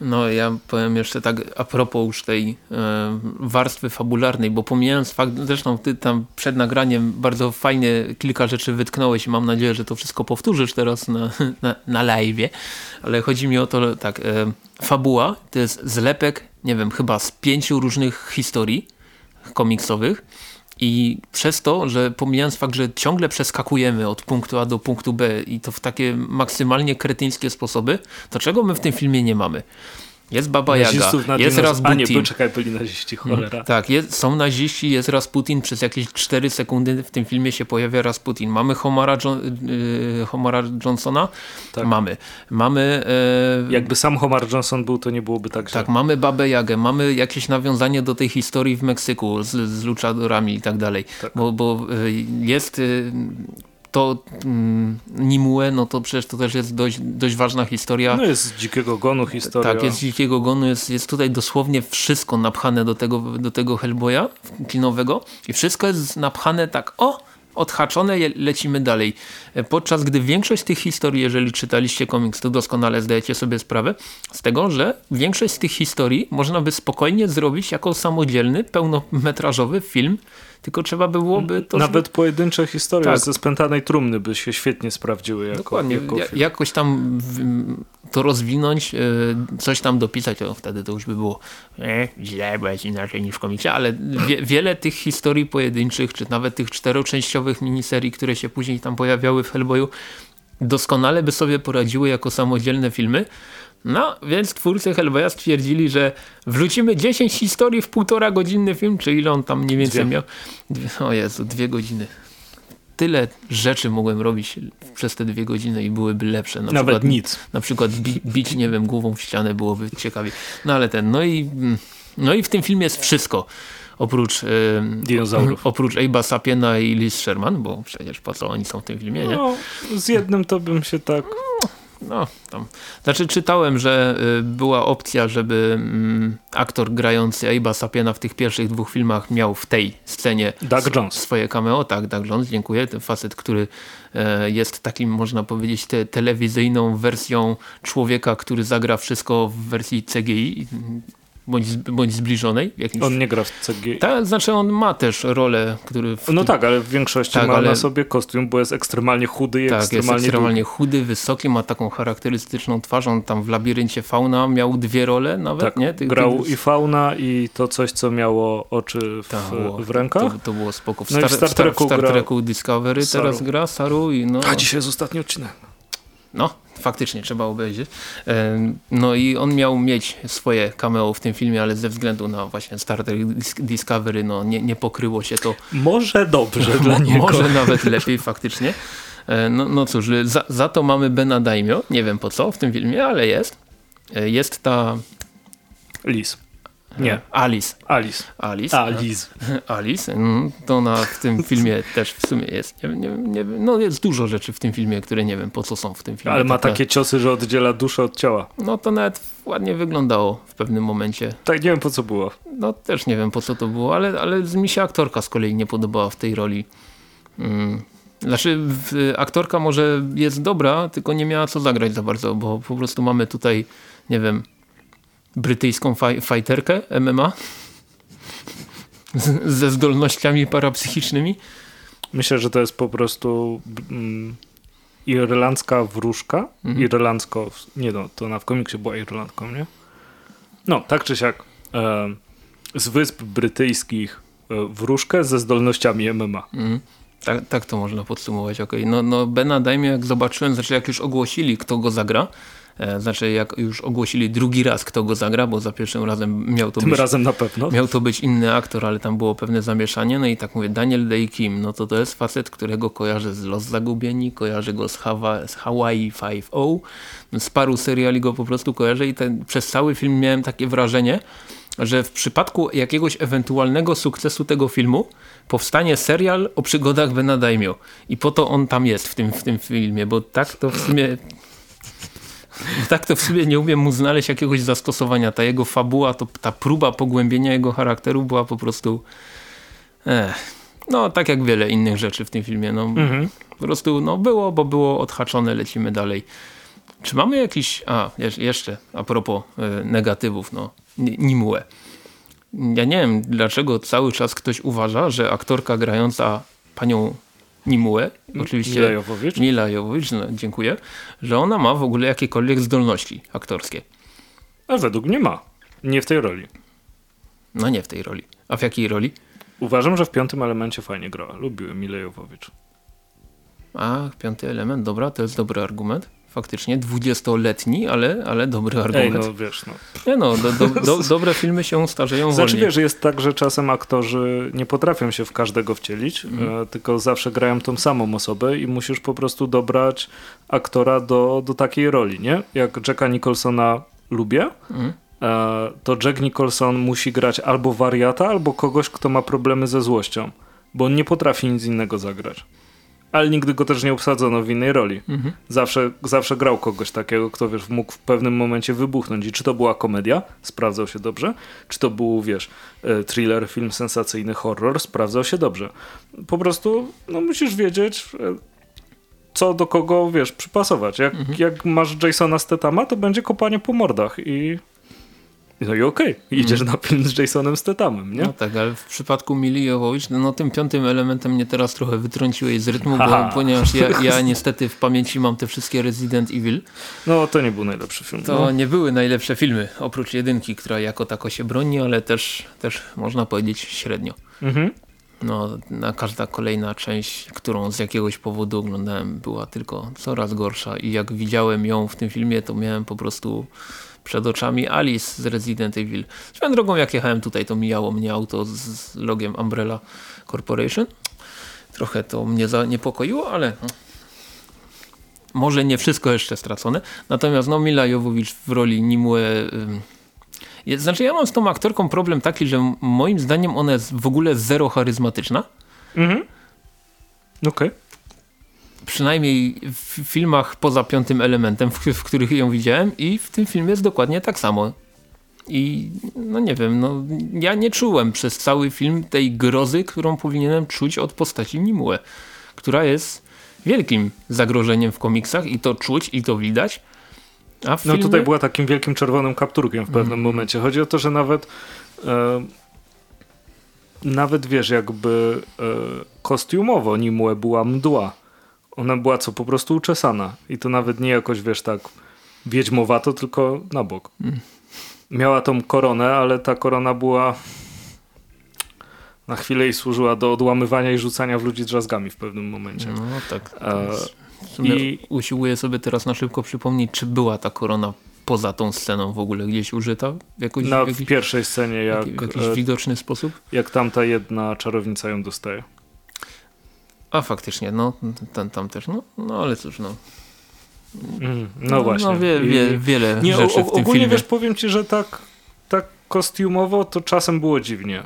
B: No ja powiem jeszcze tak a propos już tej e, warstwy fabularnej, bo pomijając fakt, zresztą ty tam przed nagraniem bardzo fajnie kilka rzeczy wytknąłeś i mam nadzieję, że to wszystko powtórzysz teraz na, na, na live, ale chodzi mi o to, tak, e, fabuła to jest zlepek, nie wiem, chyba z pięciu różnych historii komiksowych i przez to, że pomijając fakt, że ciągle przeskakujemy od punktu A do punktu B i to w takie maksymalnie kretyńskie sposoby, to czego my w tym filmie nie mamy? Jest Baba Jaga, jest
A: dinozaur- A
B: Rasputin.
A: nie, poczekaj, byli naziści, cholera.
B: Tak, jest, są naziści, jest Rasputin, przez jakieś 4 sekundy w tym filmie się pojawia Rasputin. Mamy Homara, Jo- y, Homara Johnsona?
A: Tak.
B: Mamy. Mamy... e,
A: Jakby sam Homar Johnson był, to nie byłoby tak źle.
B: tak, mamy Babę Jagę, mamy jakieś nawiązanie do tej historii w Meksyku z, z luchadorami i tak dalej.
A: Tak.
B: Bo, bo y, jest y, to mm, Nimue, no to przecież to też jest dość, dość ważna historia.
A: No jest z dzikiego gonu historia.
B: Tak, jest z Dzikiego Gonu, jest, jest tutaj dosłownie wszystko napchane do tego, do tego Hellboya kinowego i wszystko jest napchane tak, o, odhaczone, lecimy dalej. Podczas gdy większość tych historii, jeżeli czytaliście komiks, to doskonale zdajecie sobie sprawę z tego, że większość z tych historii można by spokojnie zrobić jako samodzielny, pełnometrażowy film, tylko trzeba by byłoby to
A: Nawet pojedyncze historie
B: Tak.
A: ze spętanej trumny by się świetnie sprawdziły jako,
B: Dokładnie,
A: jako
B: ja, jakoś tam w, to rozwinąć, e, coś tam dopisać, to wtedy to już by było e, źle, bo jest inaczej niż w komiksie, ale wie, wiele tych historii pojedynczych, czy nawet tych czteroczęściowych miniserii, które się później tam pojawiały w Hellboyu, doskonale by sobie poradziły jako samodzielne filmy. No, więc twórcy Hellboya stwierdzili, że wrzucimy 10 historii w półtora godzinny film, czy ile on tam mniej więcej
A: Dwie.
B: miał. Dwie, o Jezu, dwie godziny. Tyle rzeczy mogłem robić przez te dwie godziny i byłyby lepsze. Na
A: Nawet
B: przykład,
A: nic.
B: Na przykład bi bić, nie wiem, głową w ścianę byłoby ciekawie. No ale ten, no i, mm, no i w tym filmie jest wszystko. Oprócz, e,
A: Dinozaurów.
B: oprócz Abe'a Sapiena i Liz Sherman, bo przecież po co oni są w tym filmie, nie?
A: No, z jednym to bym się tak...
B: no tam. Znaczy czytałem, że y, była opcja, żeby mm, aktor grający Abe'a Sapiena w tych pierwszych dwóch filmach miał w tej scenie
A: Doug Jones.
B: swoje cameo. Tak, Doug Jones, dziękuję. Ten facet, który e, jest takim, można powiedzieć, te, telewizyjną wersją człowieka, który zagra wszystko w wersji CGI bądź, bądź zbliżonej.
A: Jakimś... On nie gra w CGI.
B: Tak, znaczy on ma też rolę, który...
A: No tak, ale w większości tak, ma ale... na sobie kostium, bo jest ekstremalnie chudy i tak, ekstremalnie
B: jest ekstremalnie długi. chudy, wysoki, ma taką charakterystyczną twarz. On tam w Labiryncie Fauna miał dwie role nawet,
A: tak,
B: nie?
A: Ty, grał ty... i Fauna i to coś, co miało oczy w, tak, w rękach.
B: To, to, było spoko. W, no Star, w Star, Treku, w Star Treku Discovery Saru. teraz gra Saru i no...
A: A dzisiaj jest ostatni odcinek.
B: No, faktycznie trzeba obejrzeć. No i on miał mieć swoje cameo w tym filmie, ale ze względu na właśnie Star Trek Discovery no, nie, nie pokryło się to.
A: Może dobrze dla niego.
B: Może nawet lepiej faktycznie. E, no, no cóż, za, za to mamy Bena Daimio, nie wiem po co w tym filmie, ale jest. E, jest ta...
A: Liz. Nie.
B: Alice.
A: Alice.
B: Alice.
A: Alice.
B: Alice. Mm, to ona w tym filmie też w sumie jest. Nie, nie, nie, no jest dużo rzeczy w tym filmie, które nie wiem po co są w tym filmie.
A: Ale ma takie ciosy, że oddziela duszę od ciała.
B: No to nawet ładnie wyglądało w pewnym momencie.
A: Tak, nie wiem po co było.
B: No też nie wiem po co to było, ale, ale mi się aktorka z kolei nie podobała w tej roli. Hmm. Znaczy, aktorka może jest dobra, tylko nie miała co zagrać za bardzo, bo po prostu mamy tutaj, nie wiem, brytyjską faj fajterkę MMA ze zdolnościami parapsychicznymi.
A: Myślę, że to jest po prostu mm, irlandzka wróżka. Mhm. Irlandzko, nie no, to na w komiksie była Irlandką, nie? No, tak czy siak. E, z Wysp Brytyjskich e, wróżkę ze zdolnościami MMA. Mhm.
B: Tak, tak to można podsumować. Okay. No, no Bena Daimie jak zobaczyłem, znaczy jak już ogłosili kto go zagra, znaczy jak już ogłosili drugi raz kto go zagra, bo za pierwszym razem miał to
A: Tym
B: być...
A: razem na pewno.
B: Miał to być inny aktor, ale tam było pewne zamieszanie. No i tak mówię, Daniel Day Kim, no to to jest facet, którego kojarzę z Los Zagubieni, kojarzę go z, Hawa z Hawaii 5.0, z paru seriali go po prostu kojarzę i ten, przez cały film miałem takie wrażenie, że w przypadku jakiegoś ewentualnego sukcesu tego filmu powstanie serial o przygodach Bena Daimio. I po to on tam jest w tym, w tym filmie, bo tak to w sumie tak to w sobie nie umiem mu znaleźć jakiegoś zastosowania. Ta jego fabuła, to, ta próba pogłębienia jego charakteru była po prostu eh, no tak jak wiele innych rzeczy w tym filmie. No, mhm. Po prostu no, było, bo było odhaczone, lecimy dalej. Czy mamy jakiś... A, jeszcze a propos y, negatywów, no, Nimue. Ja nie wiem, dlaczego cały czas ktoś uważa, że aktorka grająca panią Nimue, oczywiście
A: Mila Jowowicz,
B: Mila Jowowicz no, dziękuję, że ona ma w ogóle jakiekolwiek zdolności aktorskie.
A: A według mnie ma. Nie w tej roli.
B: No nie w tej roli. A w jakiej roli?
A: Uważam, że w piątym elemencie fajnie grała. Lubiłem Milę Jowowicz.
B: A, piąty element, dobra, to jest dobry argument faktycznie dwudziestoletni, ale, ale dobry argument.
A: Ej, no wiesz, no.
B: Nie no, do, do, do, dobre filmy się starzeją
A: znaczy,
B: wolniej.
A: wiesz, jest tak, że czasem aktorzy nie potrafią się w każdego wcielić, mm. tylko zawsze grają tą samą osobę i musisz po prostu dobrać aktora do, do takiej roli, nie? Jak Jacka Nicholsona lubię, mm. to Jack Nicholson musi grać albo wariata, albo kogoś, kto ma problemy ze złością, bo on nie potrafi nic innego zagrać ale nigdy go też nie obsadzono w innej roli. Mhm. Zawsze, zawsze grał kogoś takiego, kto wiesz, mógł w pewnym momencie wybuchnąć. I czy to była komedia, sprawdzał się dobrze, czy to był, wiesz, e, thriller, film sensacyjny, horror, sprawdzał się dobrze. Po prostu no, musisz wiedzieć, e, co do kogo, wiesz, przypasować. Jak, mhm. jak masz Jasona Stetama, to będzie kopanie po mordach i no i okej, okay. idziesz mm. na film z Jasonem Stathamem, nie?
B: No tak, ale w przypadku Mili Jowowicz, no tym piątym elementem mnie teraz trochę wytrąciłeś z rytmu, bo, ponieważ ja, ja, niestety w pamięci mam te wszystkie Resident Evil.
A: No to nie był najlepszy film.
B: To no. nie były najlepsze filmy, oprócz jedynki, która jako tako się broni, ale też, też można powiedzieć średnio. Mhm. No, na każda kolejna część, którą z jakiegoś powodu oglądałem, była tylko coraz gorsza i jak widziałem ją w tym filmie, to miałem po prostu przed oczami Alice z Resident Evil. Swoją drogą jak jechałem tutaj to mijało mnie auto z logiem Umbrella Corporation. Trochę to mnie zaniepokoiło, ale no, może nie wszystko jeszcze stracone. Natomiast no Mila Jowowicz w roli Nimue jest, znaczy ja mam z tą aktorką problem taki, że moim zdaniem ona jest w ogóle zero charyzmatyczna. Mhm.
A: Okej. Okay
B: przynajmniej w filmach poza piątym elementem, w, w których ją widziałem i w tym filmie jest dokładnie tak samo. I no nie wiem, no ja nie czułem przez cały film tej grozy, którą powinienem czuć od postaci Nimue, która jest wielkim zagrożeniem w komiksach i to czuć i to widać.
A: A filmie... No tutaj była takim wielkim czerwonym kapturkiem w pewnym mm. momencie. Chodzi o to, że nawet e, nawet wiesz, jakby e, kostiumowo Nimue była mdła. Ona była co po prostu uczesana. I to nawet nie jakoś, wiesz, tak wiedźmowato, tylko na bok. Mm. Miała tą koronę, ale ta korona była na chwilę jej służyła do odłamywania i rzucania w ludzi drzazgami w pewnym momencie.
B: No tak. E, I usiłuję sobie teraz na szybko przypomnieć, czy była ta korona poza tą sceną w ogóle gdzieś użyta?
A: Jakoś, na, w pierwszej scenie. Jak,
B: w jakiś e, widoczny sposób?
A: Jak tamta jedna czarownica ją dostaje.
B: A faktycznie, no tam, tam też, no, no ale cóż, no.
A: Mm, no, no, właśnie. No,
B: wie, wie, wiele nie, rzeczy w tym
A: ogólnie
B: filmie.
A: wiesz, powiem ci, że tak, tak kostiumowo to czasem było dziwnie. E,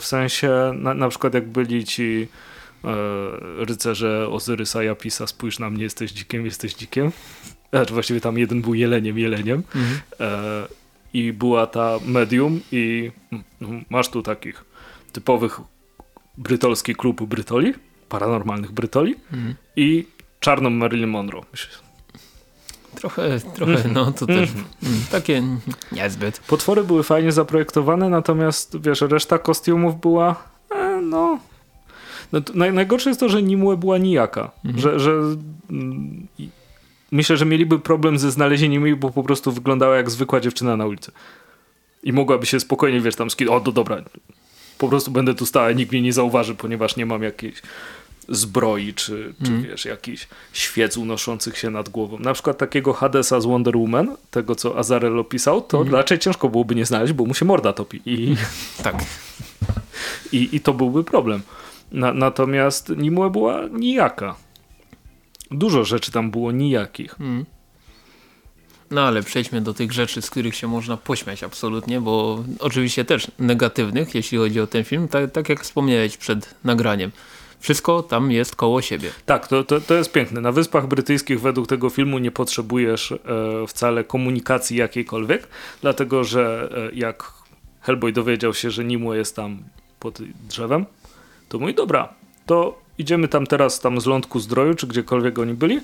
A: w sensie, na, na przykład jak byli ci e, rycerze Ozyrysa i Apisa, spójrz na mnie, jesteś dzikiem, jesteś dzikiem. Znaczy właściwie tam jeden był jeleniem, jeleniem. Mhm. I była ta medium i masz tu takich typowych brytolski klub brytoli, paranormalnych brytoli mhm. i czarną Marilyn Monroe.
B: Trochę, trochę, mhm. no to też mhm. mm, takie niezbyt.
A: Potwory były fajnie zaprojektowane, natomiast wiesz, reszta kostiumów była e, no... no naj, najgorsze jest to, że Nimue była nijaka, mhm. że, że mm, myślę, że mieliby problem ze znalezieniem jej, bo po prostu wyglądała jak zwykła dziewczyna na ulicy. I mogłaby się spokojnie, wiesz, tam skid... O, do dobra, po prostu będę tu stała, nikt mnie nie zauważy, ponieważ nie mam jakiejś zbroi, czy, czy mm. wiesz, jakichś świec unoszących się nad głową. Na przykład takiego Hadesa z Wonder Woman, tego co Azarel opisał, to mm. raczej ciężko byłoby nie znaleźć, bo mu się morda topi. I,
B: tak.
A: I, I to byłby problem. Na, natomiast Nimue była nijaka. Dużo rzeczy tam było nijakich. Mm.
B: No ale przejdźmy do tych rzeczy, z których się można pośmiać absolutnie, bo oczywiście też negatywnych, jeśli chodzi o ten film, tak, tak jak wspomniałeś przed nagraniem. Wszystko tam jest koło siebie.
A: Tak, to, to, to jest piękne. Na Wyspach Brytyjskich według tego filmu nie potrzebujesz e, wcale komunikacji jakiejkolwiek, dlatego że e, jak Hellboy dowiedział się, że Nimue jest tam pod drzewem, to mówi, dobra, to idziemy tam teraz tam z lądku zdroju, czy gdziekolwiek oni byli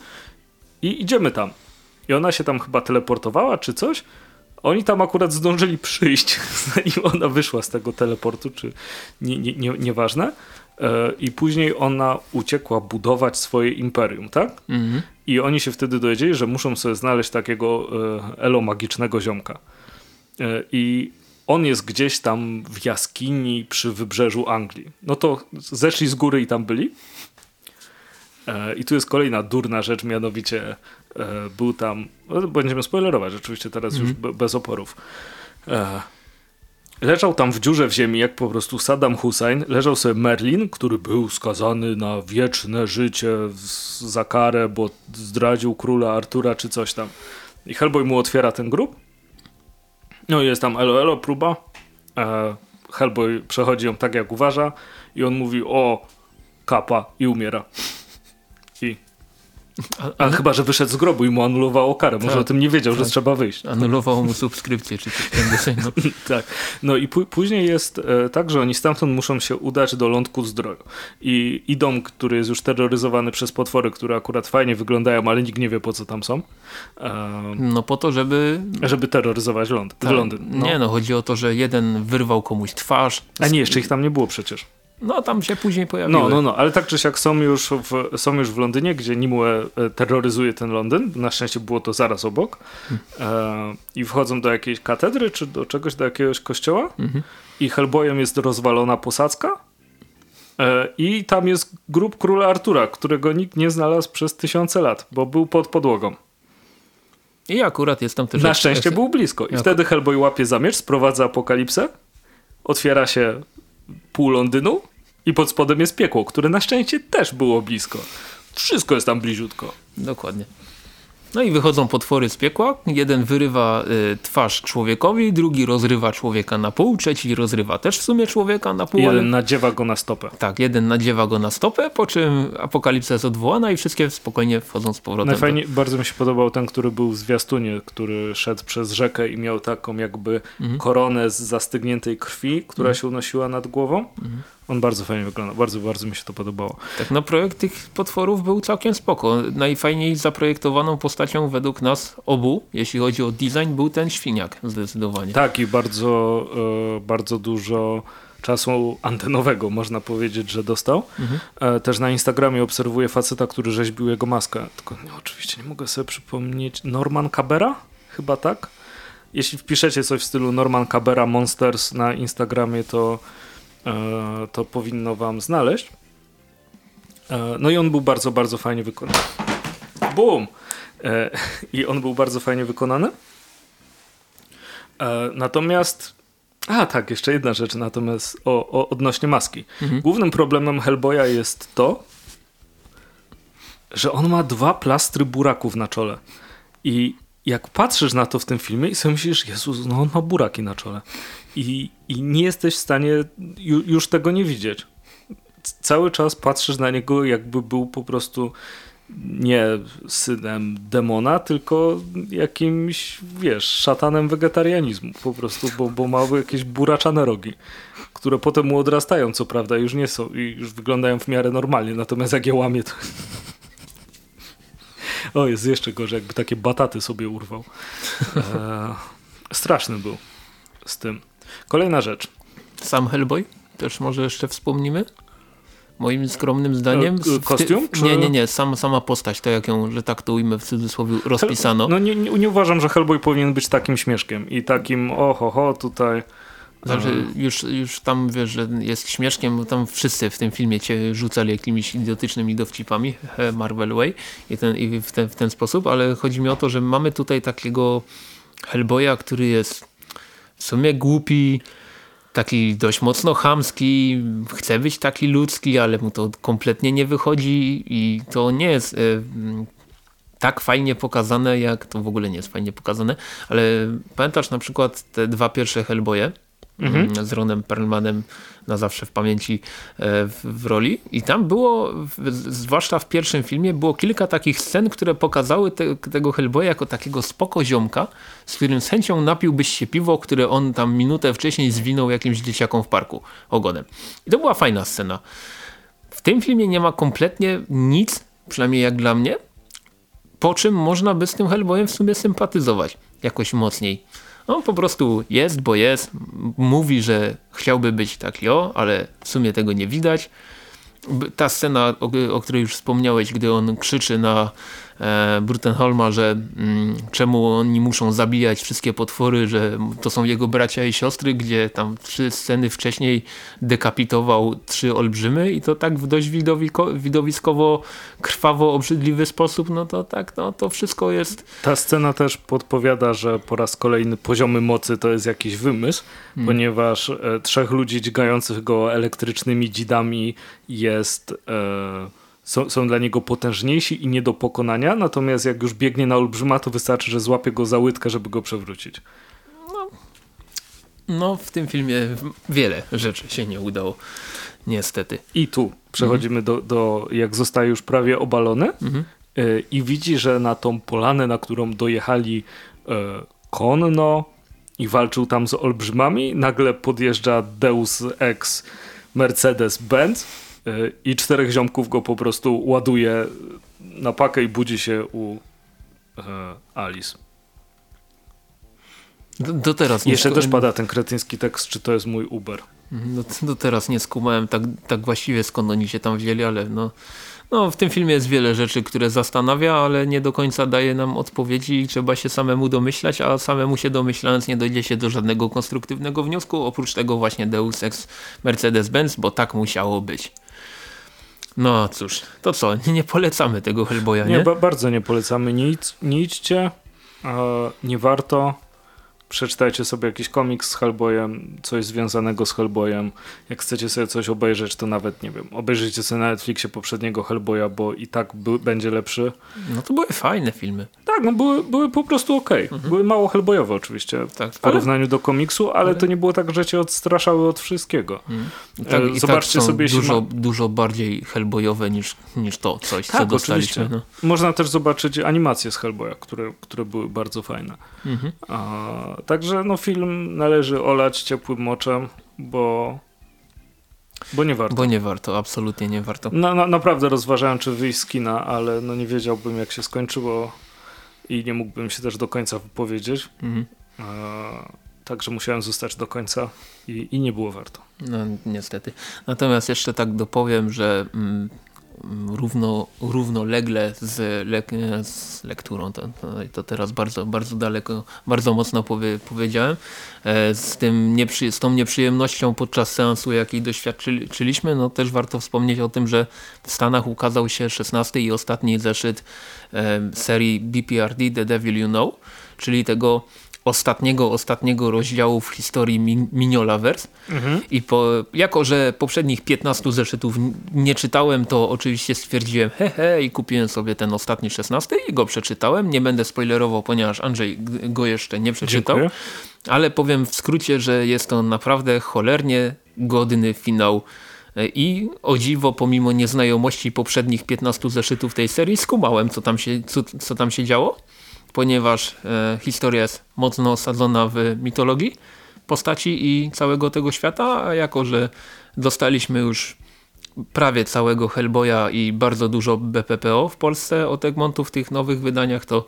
A: i idziemy tam. I ona się tam chyba teleportowała, czy coś. Oni tam akurat zdążyli przyjść, zanim ona wyszła z tego teleportu, czy nie, nie, nie, nieważne. E, I później ona uciekła budować swoje imperium, tak? Mhm. I oni się wtedy dowiedzieli, że muszą sobie znaleźć takiego e, elomagicznego ziomka. E, I on jest gdzieś tam w jaskini przy wybrzeżu Anglii. No to zeszli z góry i tam byli. I tu jest kolejna durna rzecz, mianowicie był tam, no, będziemy spoilerować oczywiście teraz już mhm. bez oporów. Leżał tam w dziurze w ziemi, jak po prostu Saddam Hussein. Leżał sobie Merlin, który był skazany na wieczne życie za karę, bo zdradził króla Artura czy coś tam. I Hellboy mu otwiera ten grób. No i jest tam elo, elo, próba. E, Hellboy przechodzi ją tak, jak uważa i on mówi o, kapa i umiera. I a, a, chyba, że wyszedł z grobu i mu anulowało karę. Może tak, o tym nie wiedział, tak. że trzeba wyjść.
B: Anulowało mu subskrypcję, czy coś
A: no. Tak. No i później jest e, tak, że oni stamtąd muszą się udać do lądku zdroju. I, I dom, który jest już terroryzowany przez potwory, które akurat fajnie wyglądają, ale nikt nie wie po co tam są.
B: no po to, żeby...
A: Żeby terroryzować ląd, tak. Londyn.
B: No. Nie no, chodzi o to, że jeden wyrwał komuś twarz.
A: A nie, jeszcze ich tam nie było przecież.
B: No, tam się później pojawiły.
A: No, no, no, ale tak czy siak są już w, są już w Londynie, gdzie Nimue e, terroryzuje ten Londyn. Na szczęście było to zaraz obok. E, I wchodzą do jakiejś katedry, czy do czegoś, do jakiegoś kościoła. Mhm. I Hellboyem jest rozwalona posadzka. E, I tam jest grób króla Artura, którego nikt nie znalazł przez tysiące lat, bo był pod podłogą.
B: I akurat jest tam też...
A: Na szczęście był blisko. I wtedy Hellboy łapie za miecz, sprowadza apokalipsę, otwiera się pół Londynu i pod spodem jest piekło, które na szczęście też było blisko. Wszystko jest tam bliziutko.
B: Dokładnie. No i wychodzą potwory z piekła. Jeden wyrywa y, twarz człowiekowi, drugi rozrywa człowieka na pół, trzeci rozrywa też w sumie człowieka na pół.
A: Jeden ale... nadziewa go na stopę.
B: Tak, jeden nadziewa go na stopę, po czym apokalipsa jest odwołana i wszystkie spokojnie wchodzą z powrotem.
A: Najfajniej, do... bardzo mi się podobał ten, który był w zwiastunie, który szedł przez rzekę i miał taką jakby mhm. koronę z zastygniętej krwi, która mhm. się unosiła nad głową. Mhm. On bardzo fajnie wygląda, bardzo, bardzo mi się to podobało.
B: Tak, no projekt tych potworów był całkiem spoko. Najfajniej zaprojektowaną postacią według nas obu, jeśli chodzi o design, był ten świniak zdecydowanie.
A: Tak i bardzo, e, bardzo dużo czasu antenowego można powiedzieć, że dostał. Mhm. E, też na Instagramie obserwuję faceta, który rzeźbił jego maskę. Tylko nie, oczywiście nie mogę sobie przypomnieć. Norman Cabera? Chyba tak? Jeśli wpiszecie coś w stylu Norman Cabera Monsters na Instagramie, to to powinno wam znaleźć. E, no i on był bardzo, bardzo fajnie wykonany. Boom! E, I on był bardzo fajnie wykonany. Natomiast a tak, jeszcze jedna rzecz natomiast o, o odnośnie maski. Mhm. Głównym problemem Hellboya jest to, że on ma dwa plastry buraków na czole. I jak patrzysz na to w tym filmie i sobie myślisz, Jezus, no on ma buraki na czole. I, i nie jesteś w stanie ju, już tego nie widzieć. Cały czas patrzysz na niego, jakby był po prostu nie synem demona, tylko jakimś, wiesz, szatanem wegetarianizmu po prostu, bo, bo ma jakieś buraczane rogi, które potem mu odrastają, co prawda, już nie są i już wyglądają w miarę normalnie, natomiast jak je łamie, to... O, jest jeszcze gorzej, jakby takie bataty sobie urwał. E, straszny był z tym. Kolejna rzecz.
B: Sam Hellboy? Też może jeszcze wspomnimy? Moim skromnym zdaniem.
A: E, kostium?
B: Czy... Nie, nie, nie. Sam, sama postać, to jak ją, że tak to ujmę w cudzysłowie, rozpisano.
A: No nie, nie, nie uważam, że Hellboy powinien być takim śmieszkiem i takim oho, ho, tutaj...
B: Znaczy, już, już tam wiesz, że jest śmieszkiem, bo tam wszyscy w tym filmie cię rzucali jakimiś idiotycznymi dowcipami Marvel Way i, ten, i w, ten, w ten sposób, ale chodzi mi o to, że mamy tutaj takiego Hellboya, który jest w sumie głupi, taki dość mocno chamski, chce być taki ludzki, ale mu to kompletnie nie wychodzi i to nie jest e, tak fajnie pokazane, jak to w ogóle nie jest fajnie pokazane, ale pamiętasz na przykład te dwa pierwsze Hellboye, mhm. Mm, z Ronem Perlmanem na zawsze w pamięci e, w, w, roli. I tam było, zwłaszcza w pierwszym filmie, było kilka takich scen, które pokazały te, tego Hellboya jako takiego spoko ziomka, z którym z chęcią napiłbyś się piwo, które on tam minutę wcześniej zwinął jakimś dzieciakom w parku ogonem. I to była fajna scena. W tym filmie nie ma kompletnie nic, przynajmniej jak dla mnie, po czym można by z tym Hellboyem w sumie sympatyzować jakoś mocniej. On po prostu jest, bo jest. Mówi, że chciałby być taki o, ale w sumie tego nie widać. Ta scena, o, o której już wspomniałeś, gdy on krzyczy na e, Brutenholma, że mm, czemu oni muszą zabijać wszystkie potwory, że to są jego bracia i siostry, gdzie tam trzy sceny wcześniej dekapitował trzy olbrzymy i to tak w dość widowiskowo, krwawo, obrzydliwy sposób, no to tak, no to wszystko jest...
A: Ta scena też podpowiada, że po raz kolejny poziomy mocy to jest jakiś wymysł, hmm. ponieważ e, trzech ludzi dźgających go elektrycznymi dzidami jest... E, są, są dla niego potężniejsi i nie do pokonania, natomiast jak już biegnie na olbrzyma, to wystarczy, że złapie go za łydkę, żeby go przewrócić.
B: No, no w tym filmie wiele rzeczy się nie udało. Niestety.
A: I tu przechodzimy mhm. do, do, jak zostaje już prawie obalony mhm. y, i widzi, że na tą polanę, na którą dojechali y, konno i walczył tam z olbrzymami, nagle podjeżdża Deus Ex Mercedes-Benz i czterech ziomków go po prostu ładuje na pakę i budzi się u e, Alice.
B: Do, do teraz
A: Jeszcze też pada ten kretyński tekst, czy to jest mój Uber.
B: Do, do teraz nie skumałem tak, tak właściwie skąd oni się tam wzięli, ale no, no w tym filmie jest wiele rzeczy, które zastanawia, ale nie do końca daje nam odpowiedzi i trzeba się samemu domyślać, a samemu się domyślając nie dojdzie się do żadnego konstruktywnego wniosku, oprócz tego właśnie Deus Ex Mercedes-Benz, bo tak musiało być. No cóż, to co, nie polecamy tego Hellboya, nie?
A: Nie, ba bardzo nie polecamy, nie, idź, nie idźcie, nie warto. Przeczytajcie sobie jakiś komiks z Hellboyem, coś związanego z Hellboyem. Jak chcecie sobie coś obejrzeć, to nawet, nie wiem, obejrzyjcie sobie na Netflixie poprzedniego Hellboya, bo i tak będzie lepszy.
B: No to były fajne filmy.
A: Tak, no były, były po prostu ok. Mhm. Były mało hellboyowe oczywiście
B: tak,
A: w porównaniu ale... do komiksu, ale, ale, to nie było tak, że cię odstraszały od wszystkiego. Mhm.
B: Tak, e, Zobaczcie tak sobie... Dużo, ma... dużo bardziej hellboyowe niż, niż to coś, tak, co dostaliśmy. No.
A: Można też zobaczyć animacje z Hellboya, które, które były bardzo fajne. Mhm. A, także no film należy olać ciepłym moczem, bo bo nie warto.
B: Bo nie warto, absolutnie nie warto.
A: Na, na, naprawdę rozważałem, czy wyjść z kina, ale no nie wiedziałbym, jak się skończyło i nie mógłbym się też do końca wypowiedzieć. Mhm. E, także musiałem zostać do końca i, i nie było warto.
B: No niestety. Natomiast jeszcze tak dopowiem, że mm, równo, równolegle z, z lekturą, to, to, teraz bardzo, bardzo daleko, bardzo mocno powie, powiedziałem, e, z, tym nieprzy, z tą nieprzyjemnością podczas seansu, jakiej doświadczyliśmy, no też warto wspomnieć o tym, że w Stanach ukazał się 16 i ostatni zeszyt e, serii BPRD The Devil You Know, czyli tego ostatniego, ostatniego rozdziału w historii Min Miniolaverse mhm. i po, jako, że poprzednich 15 zeszytów nie czytałem, to oczywiście stwierdziłem hehe i kupiłem sobie ten ostatni 16 i go przeczytałem. Nie będę spoilerował, ponieważ Andrzej go jeszcze nie przeczytał. Dziękuję. Ale powiem w skrócie, że jest to naprawdę cholernie godny finał i o dziwo, pomimo nieznajomości poprzednich 15 zeszytów tej serii, skumałem, co tam się, co, co tam się działo ponieważ e, historia jest mocno osadzona w mitologii postaci i całego tego świata, a jako, że dostaliśmy już prawie całego Hellboya i bardzo dużo BPPO w Polsce od Egmontu w tych nowych wydaniach, to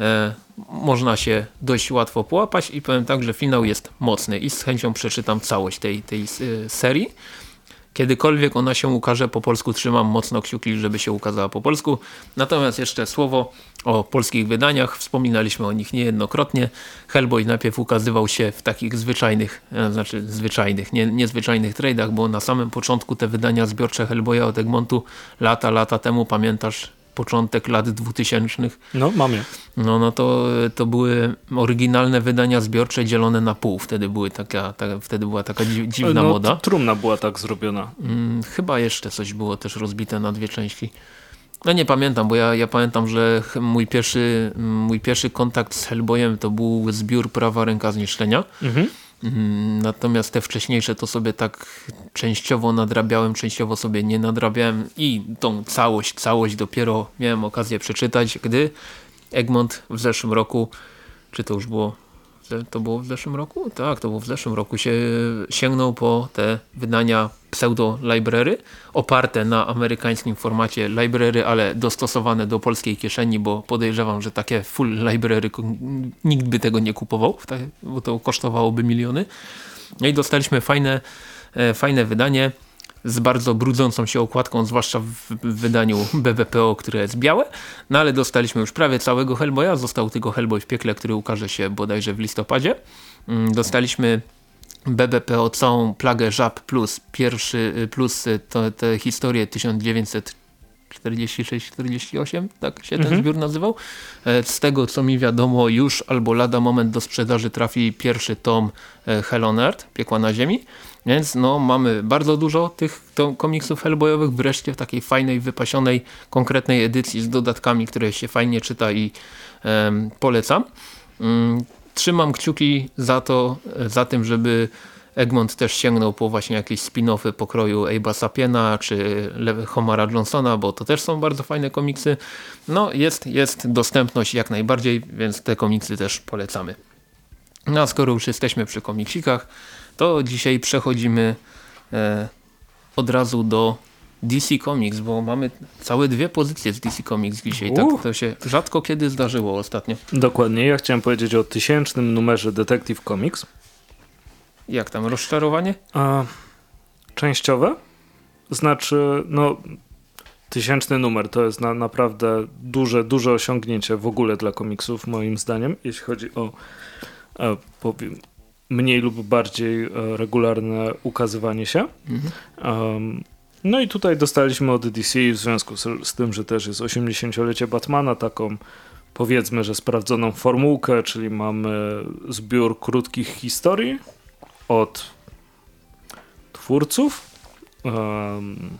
B: e, można się dość łatwo połapać i powiem tak, że finał jest mocny i z chęcią przeczytam całość tej, tej e, serii. Kiedykolwiek ona się ukaże po polsku, trzymam mocno kciuki, żeby się ukazała po polsku. Natomiast jeszcze słowo o polskich wydaniach. Wspominaliśmy o nich niejednokrotnie. Hellboy najpierw ukazywał się w takich zwyczajnych, e, znaczy zwyczajnych, nie, niezwyczajnych tradeach, bo na samym początku te wydania zbiorcze Hellboya od Egmontu lata, lata temu, pamiętasz, początek lat 2000.
A: No, mamy.
B: No, no to, to były oryginalne wydania zbiorcze dzielone na pół. Wtedy, były taka, ta, wtedy była taka dziwna no, moda.
A: Trumna była tak zrobiona.
B: Hmm, chyba jeszcze coś było też rozbite na dwie części. No nie pamiętam, bo ja, ja pamiętam, że mój pierwszy, mój pierwszy kontakt z Hellboyem to był zbiór prawa ręka zniszczenia. Mhm. Mm, natomiast te wcześniejsze to sobie tak częściowo nadrabiałem, częściowo sobie nie nadrabiałem i tą całość, całość dopiero miałem okazję przeczytać, gdy Egmont w zeszłym roku, czy to już było to było w zeszłym roku? Tak, to było w zeszłym roku. Się, sięgnął po te wydania pseudo-library oparte na amerykańskim formacie library, ale dostosowane do polskiej kieszeni, bo podejrzewam, że takie full library nikt by tego nie kupował, bo to kosztowałoby miliony. No i dostaliśmy fajne, e, fajne wydanie z bardzo brudzącą się okładką, zwłaszcza w wydaniu BBPO, które jest białe. No ale dostaliśmy już prawie całego Hellboya. Został tylko Hellboy w piekle, który ukaże się bodajże w listopadzie. Mm, dostaliśmy BBPO całą plagę żab plus pierwszy y, plus to, te historie 1946-48, tak się mhm. ten zbiór nazywał. E, z tego co mi wiadomo już albo lada moment do sprzedaży trafi pierwszy tom e, Hell on Earth, Piekła na Ziemi. Więc no, mamy bardzo dużo tych komiksów Hellboyowych wreszcie w takiej fajnej, wypasionej, konkretnej edycji z dodatkami, które się fajnie czyta i polecam. Um, trzymam kciuki za to, za tym, żeby Egmont też sięgnął po właśnie jakieś spin-offy pokroju Abe'a Sapiena czy Homara Johnsona, bo to też są bardzo fajne komiksy. No jest, jest dostępność jak najbardziej, więc te komiksy też polecamy. No a skoro już jesteśmy przy komiksikach, to dzisiaj przechodzimy e, od razu do DC Comics, bo mamy całe dwie pozycje z DC Comics dzisiaj. Tak to się rzadko kiedy zdarzyło ostatnio.
A: Dokładnie. Ja chciałem powiedzieć o tysięcznym numerze Detective Comics.
B: Jak tam, rozczarowanie?
A: A, częściowe. Znaczy, no tysięczny numer to jest na, naprawdę duże, duże osiągnięcie w ogóle dla komiksów moim zdaniem, jeśli chodzi o e, powiem, mniej lub bardziej e, regularne ukazywanie się. Mhm. Um, no i tutaj dostaliśmy od DC w związku z, z tym, że też jest 80-lecie Batmana, taką powiedzmy, że sprawdzoną formułkę, czyli mamy zbiór krótkich historii od twórców. Um,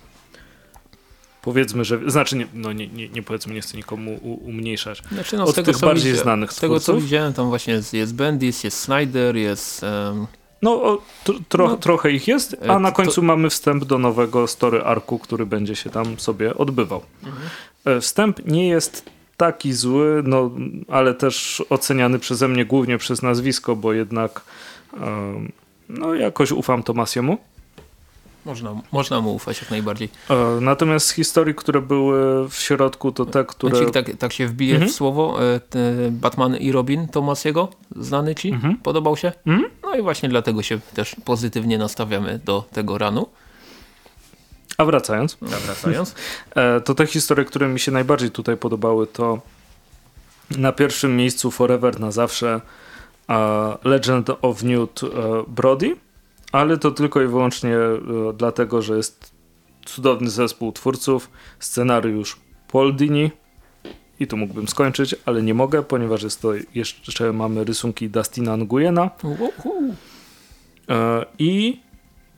A: powiedzmy, że, znaczy nie, no nie, nie, nie powiedzmy, nie chcę nikomu u, umniejszać.
B: Znaczy, no,
A: Od
B: z tego,
A: tych bardziej
B: widzia-
A: znanych
B: Z tego co widziałem, tam właśnie jest, jest Bendis, jest Snyder, jest... em,
A: No, o, tr- tro,
B: No.
A: trochę ich jest,
B: E,
A: a na
B: to-
A: końcu mamy wstęp do nowego story arku, który będzie się tam sobie odbywał. E, Wstęp nie jest taki zły, no, ale też oceniany przeze mnie głównie przez nazwisko, bo jednak em, no, jakoś ufam Tomasiemu.
B: Można, można mu ufać jak najbardziej.
A: E, Natomiast z historii, które były w środku, to te, które...
B: Tak, tak się wbije
A: Mhm.
B: w słowo. e, Batman i Robin Tomasiego, znany ci?
A: Mhm.
B: Podobał się?
A: Mhm.
B: No i właśnie dlatego się też pozytywnie nastawiamy do tego ranu.
A: A wracając,
B: Wracając.
A: e, to te historie, które mi się najbardziej tutaj podobały, to na pierwszym miejscu Forever na zawsze Legend of Newt Brody, ale to tylko i wyłącznie e, dlatego, że jest cudowny zespół twórców, scenariusz Paul Dini i tu mógłbym skończyć, ale nie mogę, ponieważ jest to jeszcze mamy rysunki Dustina Nguyena. E, I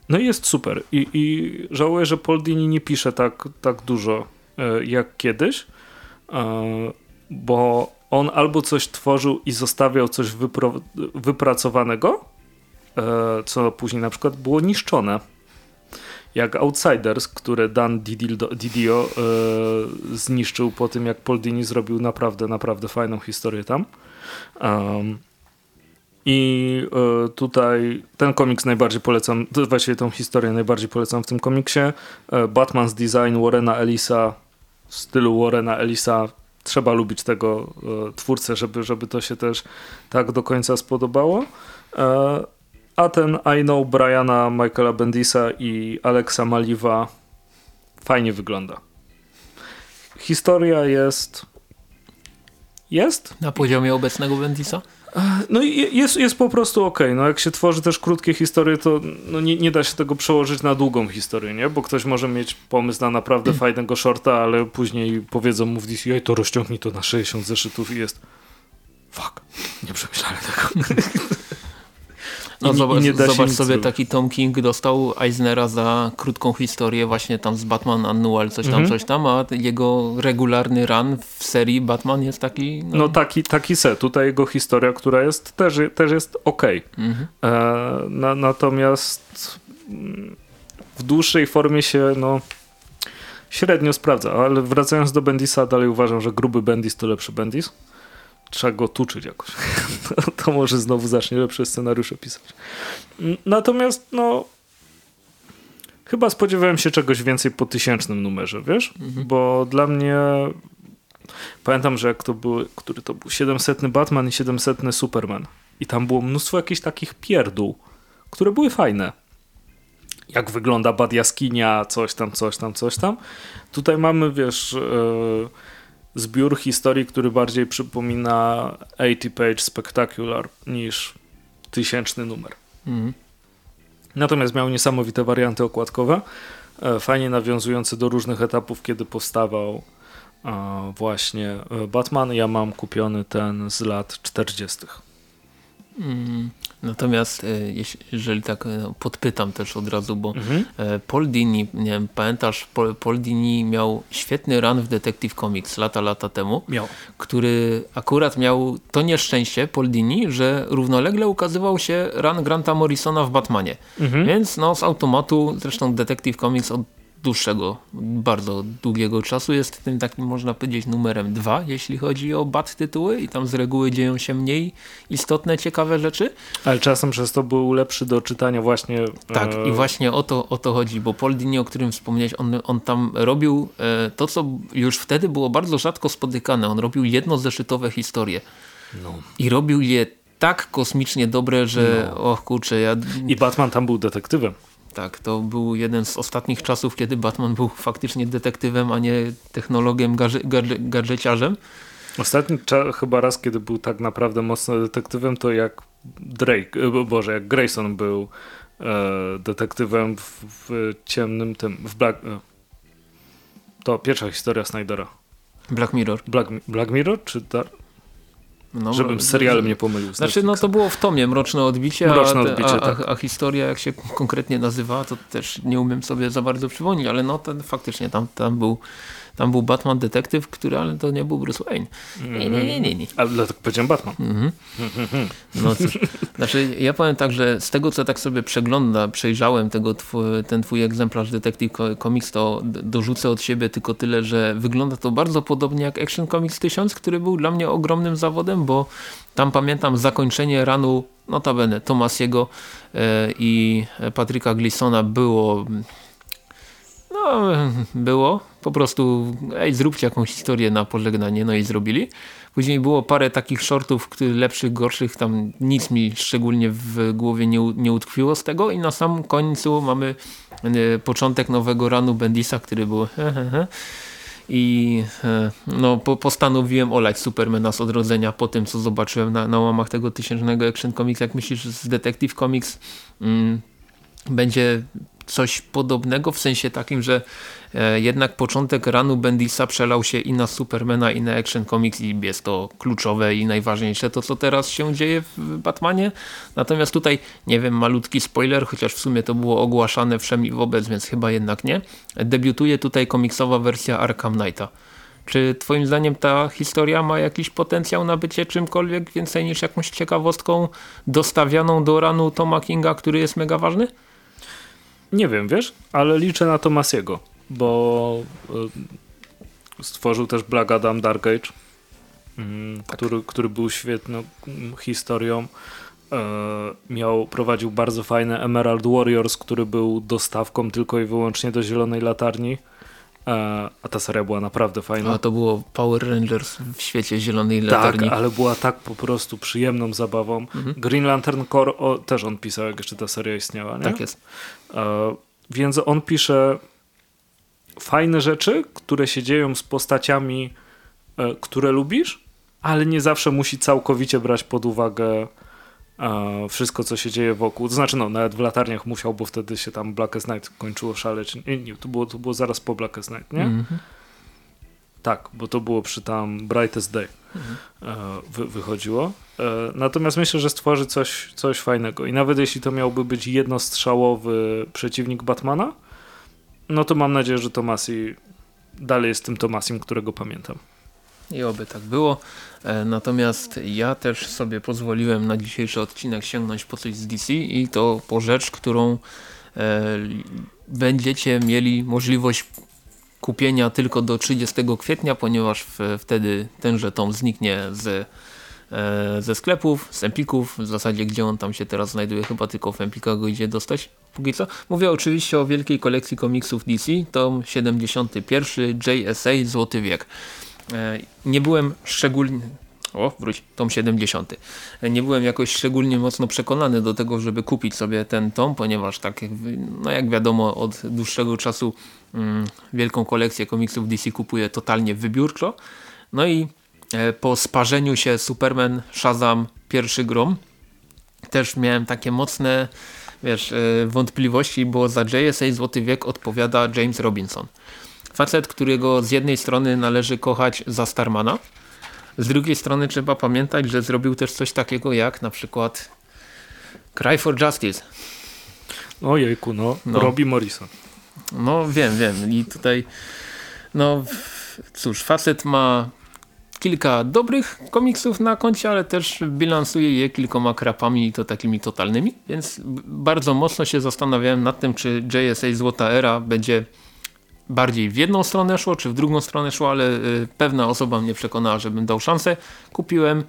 A: no jest super. I, i żałuję, że Paul Dini nie pisze tak, tak dużo e, jak kiedyś, bo on albo coś tworzył i zostawiał coś wypracowanego, co później na przykład było niszczone. Jak Outsiders, które Dan Didio, e, zniszczył po tym, jak Paul Dini zrobił naprawdę, naprawdę fajną historię tam. I e, tutaj ten komiks najbardziej polecam, właściwie tą historię najbardziej polecam w tym komiksie. E, Batman's Design Warrena Ellisa w stylu Warrena Ellisa. Trzeba lubić tego e, twórcę, żeby, żeby to się też tak do końca spodobało. A ten I Know Briana, Michaela Bendisa i Alexa Maliwa fajnie wygląda. Historia jest... Jest?
B: Na poziomie obecnego Bendisa?
A: No i jest, jest po prostu ok. No jak się tworzy też krótkie historie, to no nie, nie da się tego przełożyć na długą historię, nie? Bo ktoś może mieć pomysł na naprawdę fajnego shorta, ale później powiedzą mu w DC, jej to rozciągnij to na 60 zeszytów i jest fuck, nie przemyślałem tego.
B: No
A: I- i
B: zobacz,
A: się
B: zobacz sobie, taki Tom King dostał Eisnera za krótką historię właśnie tam z Batman Annual, coś tam,
A: Mhm.
B: coś tam, a jego regularny run w serii Batman jest taki...
A: No taki, taki se. Tutaj jego historia, która jest też, też jest ok.
B: Mhm.
A: E, na, natomiast mm, w dłuższej formie się no średnio sprawdza, ale wracając do Bendisa, dalej uważam, że gruby Bendis to lepszy Bendis. Trzeba go tuczyć jakoś. to, to może znowu zacznie lepsze scenariusze pisać. Natomiast no chyba spodziewałem się czegoś więcej po tysięcznym numerze, wiesz? Bo dla mnie pamiętam, że jak to były, który to był 700 Batman i 700 Superman. I tam było mnóstwo jakichś takich pierdół, które były fajne. Jak wygląda bad jaskinia, coś tam, coś tam, coś tam. Tutaj mamy, wiesz, e, zbiór historii, który bardziej przypomina 80-page Spectacular niż tysięczny numer.
B: Mhm.
A: Natomiast miał niesamowite warianty okładkowe, e, fajnie nawiązujące do różnych etapów, kiedy powstawał e, właśnie e, Batman. Ja mam kupiony ten z lat 40.
B: Mm. Natomiast e, jeżeli tak e, podpytam też od razu, bo
A: Mhm.
B: e, Paul Dini, nie wiem, pamiętasz, Paul, Paul Dini miał świetny run w Detective Comics lata, lata temu,
A: Miał.
B: który akurat miał to nieszczęście, Paul Dini, że równolegle ukazywał się run Granta Morrisona w Batmanie.
A: Mhm.
B: Więc no z automatu, zresztą Detective Comics od dłuższego, bardzo długiego czasu jest tym takim, można powiedzieć, numerem dwa, jeśli chodzi o bat tytuły i tam z reguły dzieją się mniej istotne, ciekawe rzeczy.
A: Ale czasem przez to był lepszy do czytania właśnie.
B: Tak,
A: e,
B: i właśnie o to, o to chodzi, bo Paul Dini, o którym wspomniałeś, on, on tam robił e, to, co już wtedy było bardzo rzadko spotykane. On robił jednozeszytowe historie
A: No.
B: i robił je tak kosmicznie dobre, że
A: No.
B: och kurczę, ja...
A: I Batman tam był detektywem.
B: Tak, to był jeden z ostatnich czasów, kiedy Batman był faktycznie detektywem, a nie technologiem, gadże, gadże, gadżeciarzem.
A: Ostatni cza- chyba raz, kiedy był tak naprawdę mocno detektywem, to jak Drake, e, bo- Boże, jak Grayson był e, detektywem w, w ciemnym tym, w Black... E, to pierwsza historia Snydera.
B: Black Mirror.
A: Black, Black Mirror czy Dark? No, Żebym z serialem nie pomylił.
B: Znaczy, no to było w tomie Mroczne Odbicie,
A: Mroczne odbicie
B: a, tak. a, a, historia, jak się konkretnie nazywa, to też nie umiem sobie za bardzo przypomnieć, ale no ten faktycznie tam, tam był tam był Batman detektyw, który, ale to nie był Bruce Wayne. Nie, nie, nie, nie. nie.
A: Ale dlatego powiedziałem Batman. Mhm.
B: No cóż, znaczy ja powiem tak, że z tego co tak sobie przegląda, przejrzałem tego ten twój egzemplarz Detective Comics, to dorzucę od siebie tylko tyle, że wygląda to bardzo podobnie jak Action Comics 1000, który był dla mnie ogromnym zawodem, bo tam pamiętam zakończenie ranu notabene Tomasiego e, i Patryka Gleasona było no, było. Po prostu, ej, zróbcie jakąś historię na pożegnanie, no i zrobili. Później było parę takich shortów, lepszych, gorszych, tam nic mi szczególnie w głowie nie, nie utkwiło z tego i na sam końcu mamy e, początek nowego ranu Bendisa, który był i e, no, po, postanowiłem olać Supermana z odrodzenia po tym, co zobaczyłem na, na łamach tego tysięcznego Action Comics. Jak myślisz, z Detective Comics mm, będzie coś podobnego, w sensie takim, że jednak początek ranu Bendisa przelał się i na Supermana i na Action Comics i jest to kluczowe i najważniejsze to co teraz się dzieje w Batmanie. Natomiast tutaj, nie wiem, malutki spoiler, chociaż w sumie to było ogłaszane wszem i wobec, więc chyba jednak nie. Debiutuje tutaj komiksowa wersja Arkham Knighta. Czy twoim zdaniem ta historia ma jakiś potencjał na bycie czymkolwiek więcej niż jakąś ciekawostką dostawianą do ranu Toma Kinga, który jest mega ważny?
A: Nie wiem, wiesz, ale liczę na Tomasiego, bo stworzył też Black Adam Dark Age, mm, tak. który, który był świetną mm, historią. E, miał, prowadził bardzo fajny Emerald Warriors, który był dostawką tylko i wyłącznie do Zielonej Latarni. E, a ta seria była naprawdę fajna.
B: A to było Power Rangers w świecie Zielonej Latarni.
A: Tak, ale była tak po prostu przyjemną zabawą. Mhm. Green Lantern Core o, też on pisał, jak jeszcze ta seria istniała. Nie?
B: Tak jest.
A: E, więc on pisze fajne rzeczy, które się dzieją z postaciami, e, które lubisz, ale nie zawsze musi całkowicie brać pod uwagę e, wszystko, co się dzieje wokół. To znaczy, no, nawet w latarniach musiał, bo wtedy się tam Blackest Night kończyło szaleć. Nie, nie, to, było, to było zaraz po Blackest Night, nie? Mm -hmm. Tak, bo to było przy tam Brightest Day mhm. wy, wychodziło. Natomiast myślę, że stworzy coś, coś fajnego. I nawet jeśli to miałby być jednostrzałowy przeciwnik Batmana, no to mam nadzieję, że Tomasi dalej jest tym Tomasim, którego pamiętam.
B: I oby tak było. E, natomiast ja też sobie pozwoliłem na dzisiejszy odcinek sięgnąć po coś z DC i to po rzecz, którą e, będziecie mieli możliwość kupienia tylko do 30 kwietnia, ponieważ wtedy tenże tom zniknie z, e, ze sklepów, z Empików, w zasadzie gdzie on tam się teraz znajduje, chyba tylko w Empikach go idzie dostać póki co. Mówię oczywiście o wielkiej kolekcji komiksów DC, tom 71, JSA, Złoty Wiek. E, nie byłem szczególnie o, wróć, tom 70. Nie byłem jakoś szczególnie mocno przekonany do tego, żeby kupić sobie ten tom, ponieważ tak, no jak wiadomo, od dłuższego czasu mm, wielką kolekcję komiksów DC kupuję totalnie wybiórczo. No i e, po sparzeniu się Superman, Shazam, pierwszy grom, też miałem takie mocne wiesz, e, wątpliwości, bo za JSA Złoty Wiek odpowiada James Robinson. Facet, którego z jednej strony należy kochać za Starmana, z drugiej strony trzeba pamiętać, że zrobił też coś takiego jak na przykład Cry for Justice.
A: Ojejku, no, no. Robbie Morrison.
B: No wiem, wiem i tutaj no cóż, facet ma kilka dobrych komiksów na koncie, ale też bilansuje je kilkoma krapami i to takimi totalnymi, więc bardzo mocno się zastanawiałem nad tym, czy JSA Złota Era będzie bardziej w jedną stronę szło, czy w drugą stronę szło, ale y, pewna osoba mnie przekonała, żebym dał szansę. Kupiłem.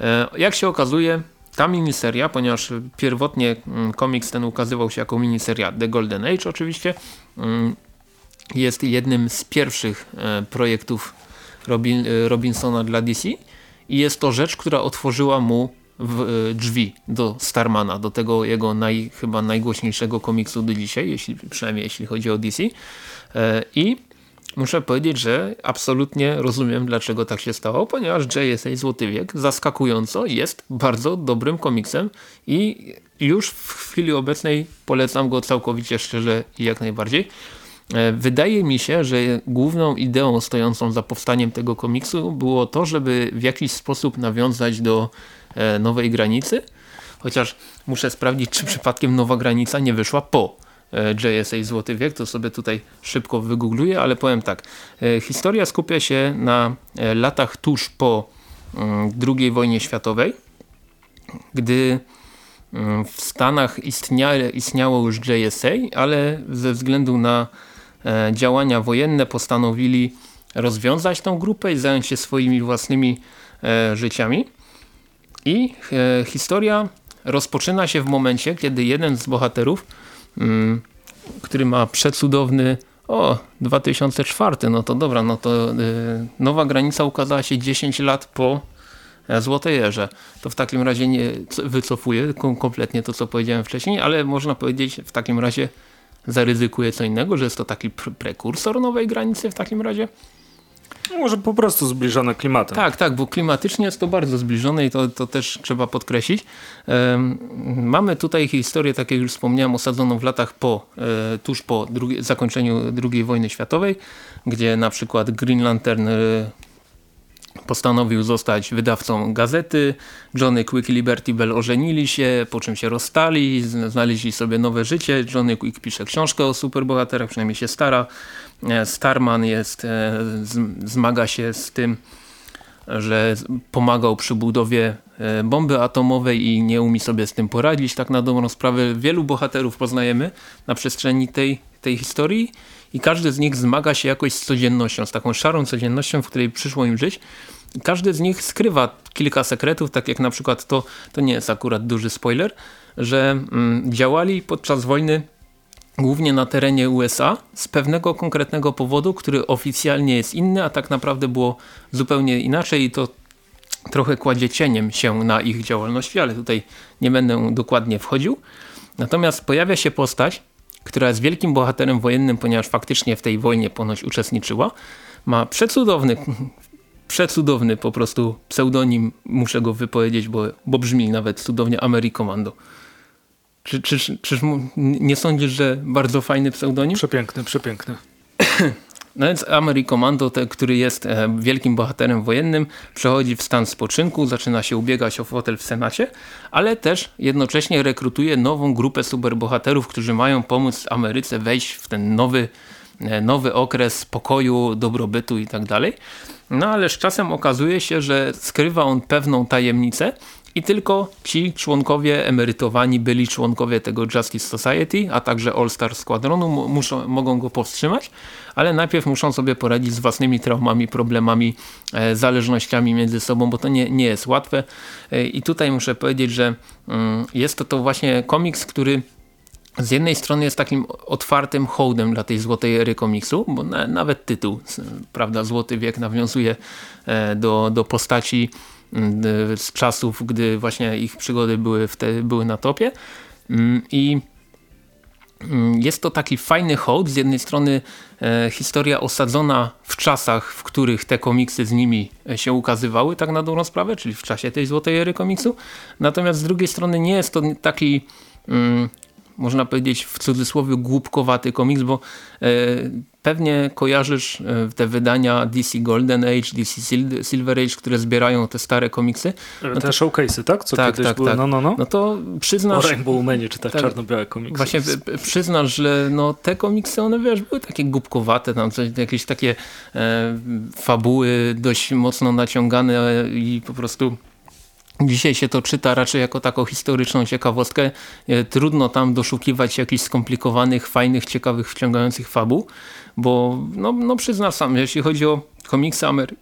B: E, jak się okazuje, ta miniseria, ponieważ pierwotnie mm, komiks ten ukazywał się jako miniseria The Golden Age oczywiście, mm, jest jednym z pierwszych e, projektów Robin, e, Robinsona dla DC i jest to rzecz, która otworzyła mu w, drzwi do Starmana, do tego jego naj, chyba najgłośniejszego komiksu do dzisiaj, jeśli, przynajmniej jeśli chodzi o DC. E, I muszę powiedzieć, że absolutnie rozumiem dlaczego tak się stało, ponieważ JSA Złoty Wiek zaskakująco jest bardzo dobrym komiksem i już w chwili obecnej polecam go całkowicie szczerze i jak najbardziej. E, wydaje mi się, że główną ideą stojącą za powstaniem tego komiksu było to, żeby w jakiś sposób nawiązać do e, Nowej Granicy, chociaż muszę sprawdzić, czy przypadkiem Nowa Granica nie wyszła po e, JSA Złoty Wiek, to sobie tutaj szybko wygoogluję, ale powiem tak, historia skupia się na latach tuż po mm, II wojnie światowej, gdy mm, w Stanach istnia, istniało już JSA, ale ze względu na działania wojenne postanowili rozwiązać tą grupę i zająć się swoimi własnymi e, życiami. I e, historia rozpoczyna się w momencie, kiedy jeden z bohaterów, mm, który ma przecudowny o, 2004, no to dobra, no to nowa granica ukazała się 10 lat po Złotej Erze. To w takim razie nie wycofuję kompletnie to, co powiedziałem wcześniej, ale można powiedzieć w takim razie zaryzykuje co innego, że jest to taki pre prekursor nowej granicy w takim razie?
A: Może po prostu zbliżone klimatem.
B: Tak, tak, bo klimatycznie jest to bardzo zbliżone i to, to też trzeba podkreślić. Um, mamy tutaj historię, tak jak już wspomniałem, osadzoną w latach po, e, tuż po drugi, zakończeniu II wojny światowej, gdzie na przykład Green Lantern e, postanowił zostać wydawcą gazety. Johnny Quick i Liberty Bell ożenili się, po czym się rozstali, znaleźli sobie nowe życie. Johnny Quick pisze książkę o superbohaterach, przynajmniej się stara. E, Starman jest, e, zmaga się z tym, że pomagał przy budowie e, bomby atomowej i nie umie sobie z tym poradzić. Tak na dobrą sprawę wielu bohaterów poznajemy na przestrzeni tej, tej historii i każdy z nich zmaga się jakoś z codziennością, z taką szarą codziennością, w której przyszło im żyć. każdy z nich skrywa kilka sekretów, tak jak na przykład to, to nie jest akurat duży spoiler, że mm, działali podczas wojny głównie na terenie USA z pewnego konkretnego powodu, który oficjalnie jest inny, a tak naprawdę było zupełnie inaczej i to trochę kładzie cieniem się na ich działalności, ale tutaj nie będę dokładnie wchodził. Natomiast pojawia się postać, która jest wielkim bohaterem wojennym, ponieważ faktycznie w tej wojnie ponoć uczestniczyła. Ma przecudowny, przecudowny po prostu pseudonim, muszę go wypowiedzieć, bo, bo brzmi nawet cudownie Amerikomando. Czy, czy, czyż nie sądzisz, że bardzo fajny pseudonim?
A: Przepiękny, przepiękny.
B: No więc Amerikomando, te, który jest e, wielkim bohaterem wojennym, przechodzi w stan spoczynku, zaczyna się ubiegać o fotel w Senacie, ale też jednocześnie rekrutuje nową grupę superbohaterów, którzy mają pomóc Ameryce wejść w ten nowy, e, nowy okres pokoju, dobrobytu i tak dalej. No ale z czasem okazuje się, że skrywa on pewną tajemnicę, i tylko ci członkowie emerytowani, byli członkowie tego Justice Society, a także All Star Squadronu muszą, mogą go powstrzymać, ale najpierw muszą sobie poradzić z własnymi traumami, problemami, e, zależnościami między sobą, bo to nie, nie jest łatwe. E, I tutaj muszę powiedzieć, że mm, jest to to właśnie komiks, który z jednej strony jest takim otwartym hołdem dla tej złotej ery komiksu, bo na, nawet tytuł, prawda, Złoty Wiek nawiązuje e, do, do postaci z czasów, gdy właśnie ich przygody były, wtedy, były na topie. Mm, i mm, jest to taki fajny hołd, z jednej strony e, historia osadzona w czasach, w których te komiksy z nimi e, się ukazywały, tak na dobrą sprawę, czyli w czasie tej złotej ery komiksu, natomiast z drugiej strony nie jest to taki mm, można powiedzieć w cudzysłowie głupkowaty komiks, bo e, pewnie kojarzysz e, te wydania DC Golden Age, DC Silver Age, które zbierają te stare komiksy.
A: No te to, showcase'y, tak? Co
B: tak, tak,
A: były?
B: Tak.
A: No, no, no.
B: no to przyznasz...
A: O Rainbow Manie, czy tak, tak czarno-białe komiksy.
B: Właśnie przyznasz, że no, te komiksy, one wiesz, były takie głupkowate, tam coś, jakieś takie e, fabuły dość mocno naciągane i po prostu Dzisiaj się to czyta raczej jako taką historyczną ciekawostkę. E, trudno tam doszukiwać jakichś skomplikowanych, fajnych, ciekawych, wciągających fabuł, bo no, no przyznam sam, jeśli chodzi o komiksy Amery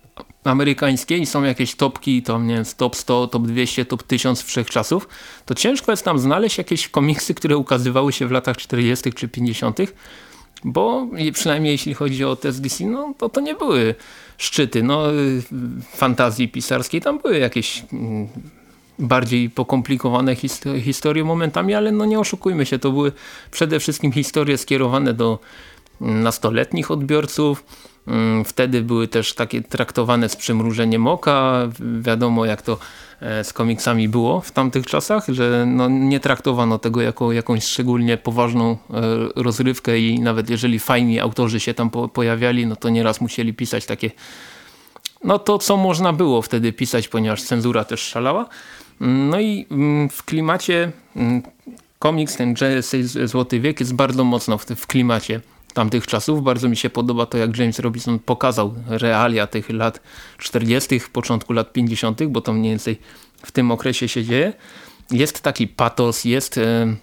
B: amerykańskie i są jakieś topki, to nie wiem, top 100, top 200, top 1000 wszechczasów, to ciężko jest tam znaleźć jakieś komiksy, które ukazywały się w latach 40. czy 50., bo przynajmniej jeśli chodzi o te DC, no to to nie były szczyty no, y, fantazji pisarskiej. Tam były jakieś mm, bardziej pokomplikowane historie momentami, ale no nie oszukujmy się, to były przede wszystkim historie skierowane do nastoletnich odbiorców, Mm, wtedy były też takie traktowane z przymrużeniem oka. Wiadomo jak to e, z komiksami było w tamtych czasach, że no nie traktowano tego jako jakąś szczególnie poważną e, rozrywkę i nawet jeżeli fajni autorzy się tam po pojawiali, no to nieraz musieli pisać takie no to co można było wtedy pisać, ponieważ cenzura też szalała. No i mm, w klimacie mm, komiks, ten Złoty Wiek jest bardzo mocno w, w klimacie tamtych czasów. Bardzo mi się podoba to, jak James Robinson pokazał realia tych lat 40., początku lat 50., bo to mniej więcej w tym okresie się dzieje. Jest taki patos, jest e,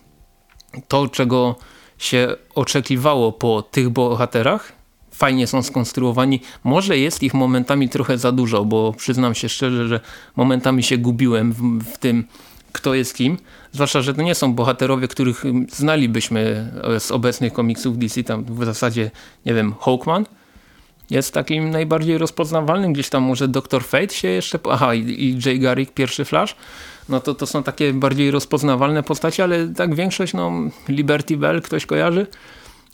B: to, czego się oczekiwało po tych bohaterach. Fajnie są skonstruowani. Może jest ich momentami trochę za dużo, bo przyznam się szczerze, że momentami się gubiłem w, w tym, kto jest kim. Zwłaszcza, że to nie są bohaterowie, których znalibyśmy e, z obecnych komiksów DC. Tam w zasadzie, nie wiem, Hawkman jest takim najbardziej rozpoznawalnym. Gdzieś tam może Dr. Fate się jeszcze... Aha, i Jay Garrick, pierwszy Flash. No to, to są takie bardziej rozpoznawalne postacie, ale tak większość, no Liberty Bell ktoś kojarzy.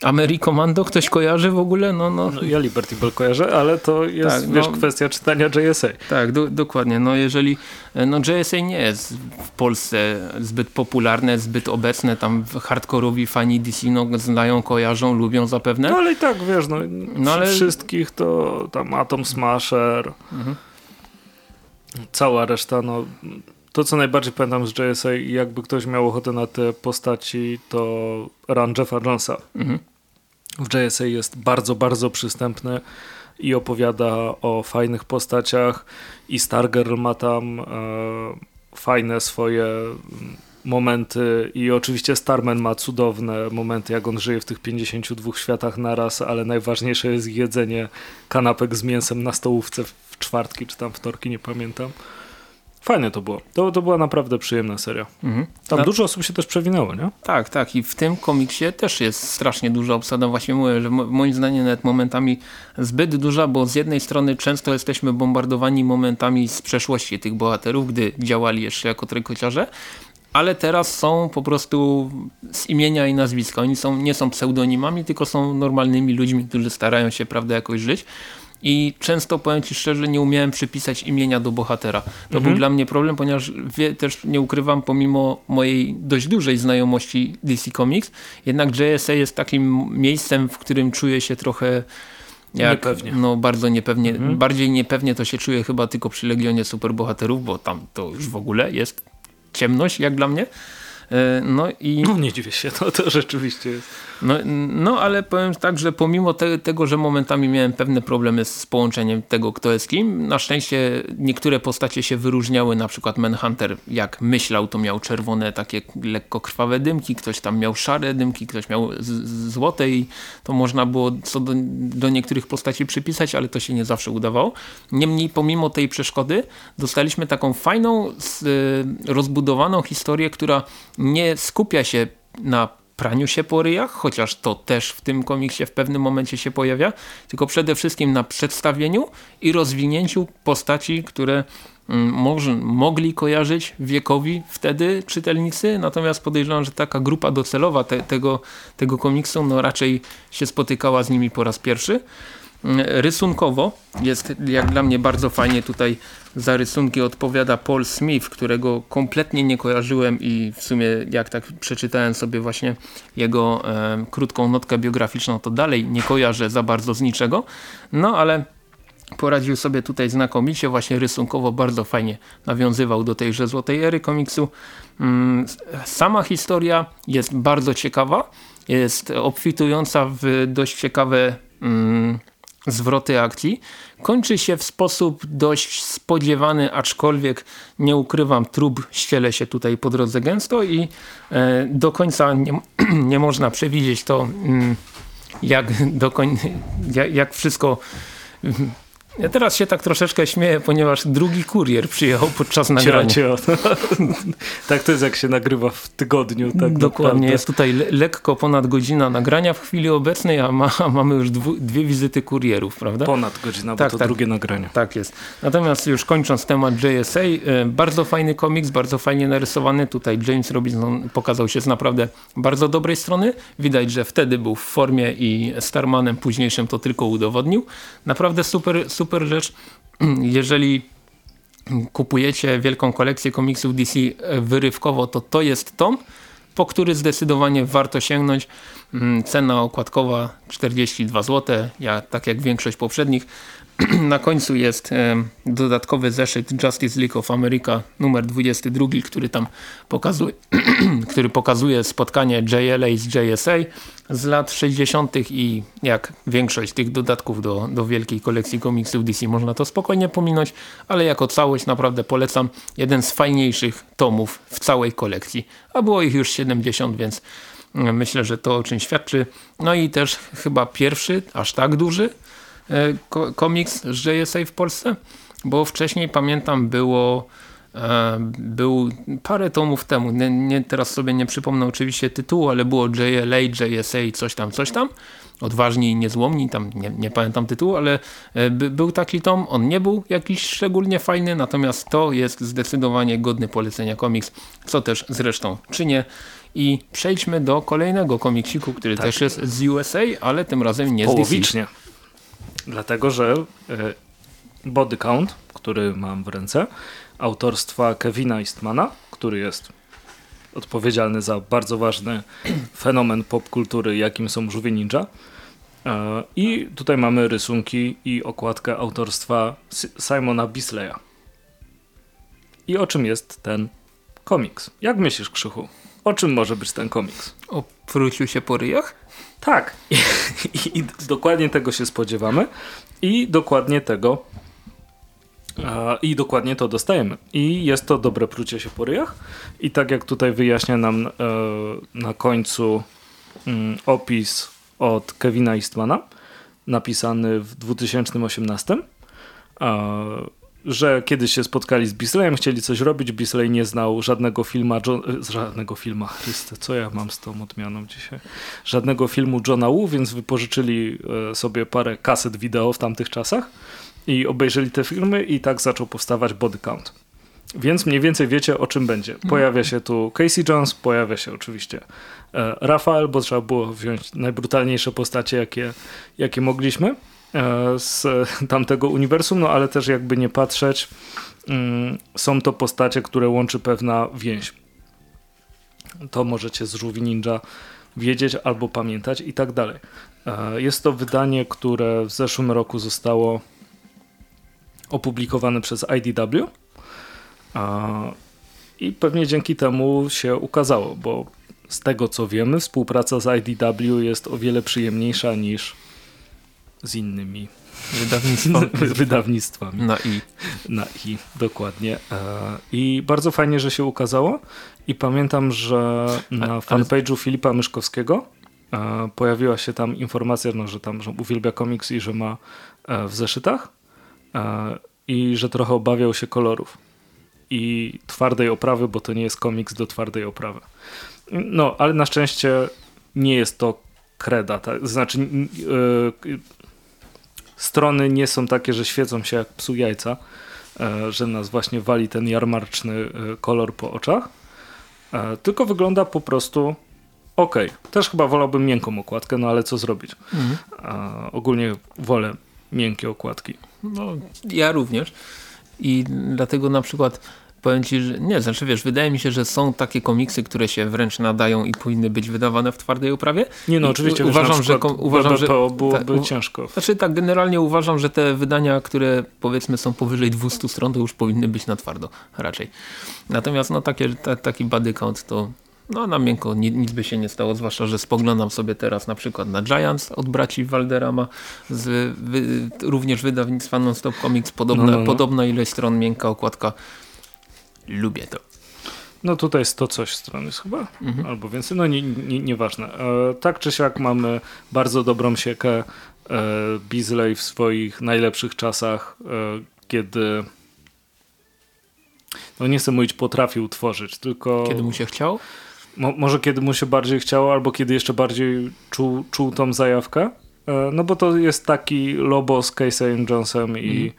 B: Amerikomando ktoś kojarzy w ogóle? No, no.
A: no ja Liberty Bell kojarzę, ale to jest tak, wiesz, no, kwestia czytania JSA.
B: Tak, do, dokładnie. No jeżeli no JSA nie jest w Polsce zbyt popularne, zbyt obecne, tam hardkorowi fani DC no, znają, kojarzą, lubią zapewne.
A: No ale i tak wiesz, no, no ale... wszystkich to tam Atom Smasher, mhm. cała reszta, no to, co najbardziej pamiętam z JSA i jakby ktoś miał ochotę na te postaci, to run Jeffa Jonesa. Mhm w JSA jest bardzo, bardzo przystępny i opowiada o fajnych postaciach i Stargirl ma tam e, fajne swoje momenty i oczywiście Starman ma cudowne momenty, jak on żyje w tych 52 światach naraz, ale najważniejsze jest jedzenie kanapek z mięsem na stołówce w czwartki czy tam wtorki, nie pamiętam. Fajne to było. To, to była naprawdę przyjemna seria. Mhm. Tam dużo osób się też przewinęło, nie?
B: Tak, tak. I w tym komiksie też jest strasznie duża obsada. Właśnie mówię, że moim zdaniem nawet momentami zbyt duża, bo z jednej strony często jesteśmy bombardowani momentami z przeszłości tych bohaterów, gdy działali jeszcze jako trykociarze, ale teraz są po prostu z imienia i nazwiska. Oni są, nie są pseudonimami, tylko są normalnymi ludźmi, którzy starają się prawda jakoś żyć i często powiem Ci szczerze, nie umiałem przypisać imienia do bohatera. To mhm. był dla mnie problem, ponieważ wie, też nie ukrywam, pomimo mojej dość dużej znajomości DC Comics, jednak JSA jest takim miejscem, w którym czuję się trochę jak, niepewnie. No bardzo niepewnie. Mhm. Bardziej niepewnie to się czuję chyba tylko przy Legionie Superbohaterów, bo tam to już w ogóle jest ciemność jak dla mnie. E, no i...
A: No nie dziwię się, to, to rzeczywiście jest.
B: No, no ale powiem tak, że pomimo te, tego, że momentami miałem pewne problemy z połączeniem tego, kto jest kim, na szczęście niektóre postacie się wyróżniały, na przykład Manhunter jak myślał, to miał czerwone takie lekko krwawe dymki, ktoś tam miał szare dymki, ktoś miał złote i to można było co do, do niektórych postaci przypisać, ale to się nie zawsze udawało. Niemniej pomimo tej przeszkody dostaliśmy taką fajną, rozbudowaną historię, która nie skupia się na praniu się po ryjach, chociaż to też w tym komiksie w pewnym momencie się pojawia, tylko przede wszystkim na przedstawieniu i rozwinięciu postaci, które mm, mogli kojarzyć wiekowi wtedy czytelnicy, natomiast podejrzewam, że taka grupa docelowa te, tego, tego komiksu no raczej się spotykała z nimi po raz pierwszy. Rysunkowo jest jak dla mnie bardzo fajnie tutaj za rysunki odpowiada Paul Smith, którego kompletnie nie kojarzyłem i w sumie jak tak przeczytałem sobie właśnie jego e, krótką notkę biograficzną, to dalej nie kojarzę za bardzo z niczego. No ale poradził sobie tutaj znakomicie, właśnie rysunkowo bardzo fajnie nawiązywał do tejże złotej ery komiksu. Mm, sama historia jest bardzo ciekawa, jest obfitująca w dość ciekawe mm, zwroty akcji. Kończy się w sposób dość spodziewany, aczkolwiek nie ukrywam, trup ściele się tutaj po drodze gęsto i e, do końca nie, nie można przewidzieć to, mm, jak, do koń, jak, jak wszystko mm, Ja teraz się tak troszeczkę śmieję, ponieważ drugi kurier przyjechał podczas nagrania.
A: Cio, cio. tak to jest jak się nagrywa w tygodniu. Tak
B: Dokładnie,
A: naprawdę.
B: jest tutaj le lekko ponad godzina nagrania w chwili obecnej, a ma, mamy już dwie wizyty kurierów, prawda?
A: Ponad godzina, bo tak, to tak, drugie nagranie.
B: Tak jest. Natomiast już kończąc temat JSA, e, bardzo fajny komiks, bardzo fajnie narysowany. Tutaj James Robinson pokazał się z naprawdę bardzo dobrej strony. Widać, że wtedy był w formie i Starmanem późniejszym to tylko udowodnił. Naprawdę super, super rzecz. Jeżeli kupujecie wielką kolekcję komiksów DC wyrywkowo, to to jest tom, po który zdecydowanie warto sięgnąć. Mm, cena okładkowa 42 zł, ja tak jak większość poprzednich na końcu jest dodatkowy zeszyt Justice League of America numer 22, który tam pokazuje, który pokazuje spotkanie JLA z JSA z lat 60. i jak większość tych dodatków do, do wielkiej kolekcji komiksów DC można to spokojnie pominąć, ale jako całość naprawdę polecam jeden z fajniejszych tomów w całej kolekcji, a było ich już 70, więc myślę, że to o czym świadczy. No i też chyba pierwszy, aż tak duży komiks z JSA w Polsce, bo wcześniej pamiętam było e, był parę tomów temu, nie, nie, teraz sobie nie przypomnę oczywiście tytułu, ale było JLA, JSA, coś tam, coś tam. Odważni i niezłomni, tam nie, nie pamiętam tytułu, ale e, by, był taki tom, on nie był jakiś szczególnie fajny, natomiast to jest zdecydowanie godny polecenia komiks, co też zresztą czynię. I przejdźmy do kolejnego komiksiku, który tak. też jest z USA, ale tym razem nie z.
A: DC. Dlatego, że e, Body Count, który mam w ręce, autorstwa Kevina Eastmana, który jest odpowiedzialny za bardzo ważny fenomen popkultury, jakim są żółwie ninja. E, I tutaj mamy rysunki i okładkę autorstwa Simona Bisleya. I o czym jest ten komiks? Jak myślisz, Krzychu? O czym może być ten komiks?
B: O pruciu się po ryjach?
A: Tak. I, i, I, dokładnie tego się spodziewamy. I dokładnie tego i dokładnie to dostajemy. I jest to dobre prucie się po ryjach. I tak jak tutaj wyjaśnia nam e, na końcu mm, opis od Kevina Eastmana, napisany w 2018, że kiedyś się spotkali z Bisleyem, chcieli coś robić, Bisley nie znał żadnego filma, John, e, żadnego filma, Chryste, co ja mam z tą odmianą dzisiaj, żadnego filmu Johna Woo, więc wypożyczyli e, sobie parę kaset wideo w tamtych czasach i obejrzeli te filmy i tak zaczął powstawać Body Count. Więc mniej więcej wiecie o czym będzie. Pojawia się tu Casey Jones, pojawia się oczywiście e, Rafael, bo trzeba było wziąć najbrutalniejsze postacie jakie, jakie mogliśmy. E, z tamtego uniwersum, no ale też jakby nie patrzeć, mm, są to postacie, które łączy pewna więź. To możecie z Żółwi Ninja wiedzieć albo pamiętać i tak dalej. E, jest to wydanie, które w zeszłym roku zostało opublikowane przez IDW i pewnie dzięki temu się ukazało, bo z tego co wiemy, współpraca z IDW jest o wiele przyjemniejsza niż z innymi
B: wydawnictwami.
A: wydawnictwami.
B: Na i.
A: Na i, dokładnie. E, I bardzo fajnie, że się ukazało. I pamiętam, że na fanpage'u Filipa Myszkowskiego e, pojawiła się tam informacja, no, że tam że uwielbia komiks i że ma e, w zeszytach i że trochę obawiał się kolorów i twardej oprawy, bo to nie jest komiks do twardej oprawy. No, ale na szczęście nie jest to kreda. Tak? Znaczy, yy, strony nie są takie, że świecą się jak psu jajca, e, że nas właśnie wali ten jarmarczny e, kolor po oczach, e, tylko wygląda po prostu ok. Też chyba wolałbym miękką okładkę, no ale co zrobić? Mhm. Ogólnie wolę miękkie okładki.
B: No, ja również. I dlatego na przykład powiem ci, że nie, znaczy wiesz, wydaje mi się, że są takie komiksy, które się wręcz nadają i powinny być wydawane w twardej oprawie.
A: Nie no, oczywiście. uważam, że, uważam, że byłoby ta, ciężko.
B: Znaczy tak, generalnie uważam, że te wydania, które powiedzmy są powyżej 200 stron, to już powinny być na twardo raczej. Natomiast no takie, ta, taki body count to no na miękko nic by się nie stało, zwłaszcza, że spoglądam sobie teraz na przykład na Giants od braci Valderama z wy, również wydawnictwa Non-Stop Comics, podobna, no, no, no. podobna ilość stron, miękka okładka lubię to.
A: No tutaj jest to coś strony jest chyba, mhm. albo więcej, no nie, nie, nieważne. E, tak czy siak mamy bardzo dobrą siekę, e, Beasley w swoich najlepszych czasach, kiedy no nie chcę mówić potrafił tworzyć, tylko...
B: Kiedy mu się chciał?
A: Mo może kiedy mu się bardziej chciało, albo kiedy jeszcze bardziej czuł, czuł tą zajawkę. No bo to jest taki lobo z Casey'em Jonesem i,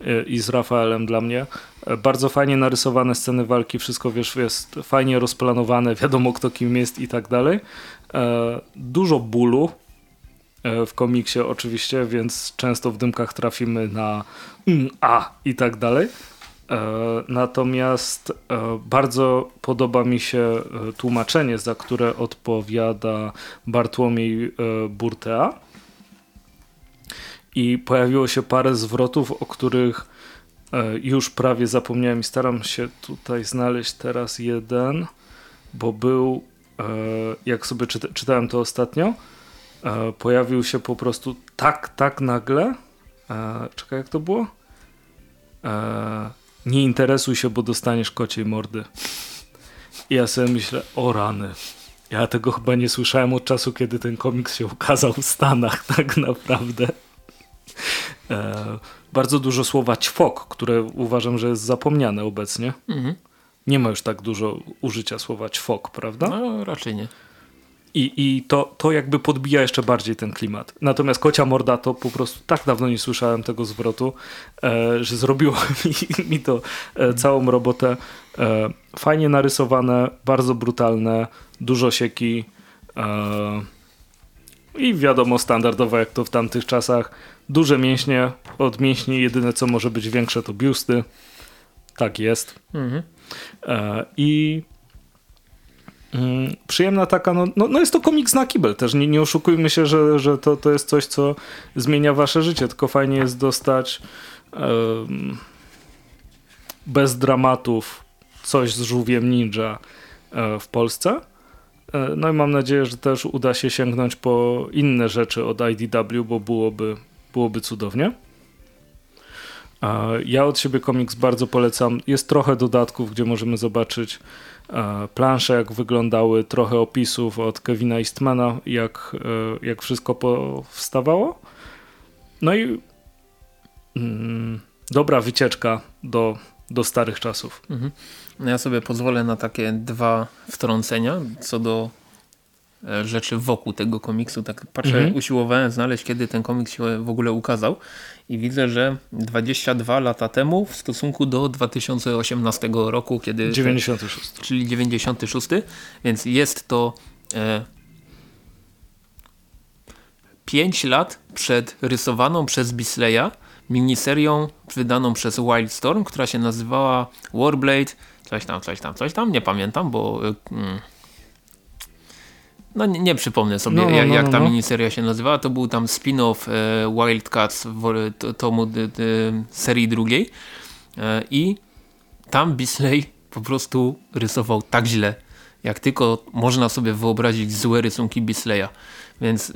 A: mm. i z Rafaelem dla mnie. Bardzo fajnie narysowane sceny walki, wszystko wiesz, jest fajnie rozplanowane, wiadomo kto kim jest i tak dalej. Dużo bólu w komiksie oczywiście, więc często w dymkach trafimy na mm, a i tak dalej. Natomiast bardzo podoba mi się tłumaczenie, za które odpowiada Bartłomiej Burtea. I pojawiło się parę zwrotów, o których już prawie zapomniałem i staram się tutaj znaleźć teraz jeden, bo był, jak sobie czyta czytałem to ostatnio, pojawił się po prostu tak, tak nagle. Czekaj, jak to było? nie interesuj się, bo dostaniesz kociej mordy. I ja sobie myślę, o rany. Ja tego chyba nie słyszałem od czasu, kiedy ten komiks się ukazał w Stanach, tak naprawdę. E, bardzo dużo słowa ćwok, które uważam, że jest zapomniane obecnie. Mhm. Nie ma już tak dużo użycia słowa ćwok, prawda?
B: No, raczej nie.
A: I, i to, to jakby podbija jeszcze bardziej ten klimat. Natomiast Kocia Morda to po prostu tak dawno nie słyszałem tego zwrotu, e, że zrobiło mi, mi to e, całą robotę. E, fajnie narysowane, bardzo brutalne, dużo sieki e, i wiadomo standardowo jak to w tamtych czasach. Duże mięśnie, od mięśni jedyne co może być większe to biusty. Tak jest. Mhm. E, I Mm, przyjemna taka, no, no, no, jest to komiks na kibel też, nie, nie oszukujmy się, że, że to, to jest coś, co zmienia wasze życie, tylko fajnie jest dostać um, bez dramatów coś z żółwiem ninja e, w Polsce. E, no i mam nadzieję, że też uda się sięgnąć po inne rzeczy od IDW, bo byłoby, byłoby cudownie. Ja od siebie komiks bardzo polecam. Jest trochę dodatków, gdzie możemy zobaczyć E, plansze, jak wyglądały, trochę opisów od Kevina Eastmana, jak, e, jak wszystko powstawało. No i mm, dobra wycieczka do, do starych czasów. Mhm.
B: No ja sobie pozwolę na takie dwa wtrącenia co do rzeczy wokół tego komiksu. Tak patrzę, mhm. usiłowałem znaleźć, kiedy ten komiks się w ogóle ukazał i widzę, że 22 lata temu w stosunku do 2018 roku, kiedy...
A: 96.
B: Czyli 96, więc jest to e, 5 lat przed rysowaną przez Bisleya miniserią wydaną przez Wildstorm, która się nazywała Warblade, coś tam, coś tam, coś tam, nie pamiętam, bo... Mm, no nie, nie przypomnę sobie no, no, jak, jak, no, ta no. miniseria się nazywała. To był tam spin-off e, Wildcats w, to, tomu serii drugiej e, i tam Bisley po prostu rysował tak źle, jak tylko można sobie wyobrazić złe rysunki Bisleya. Więc e,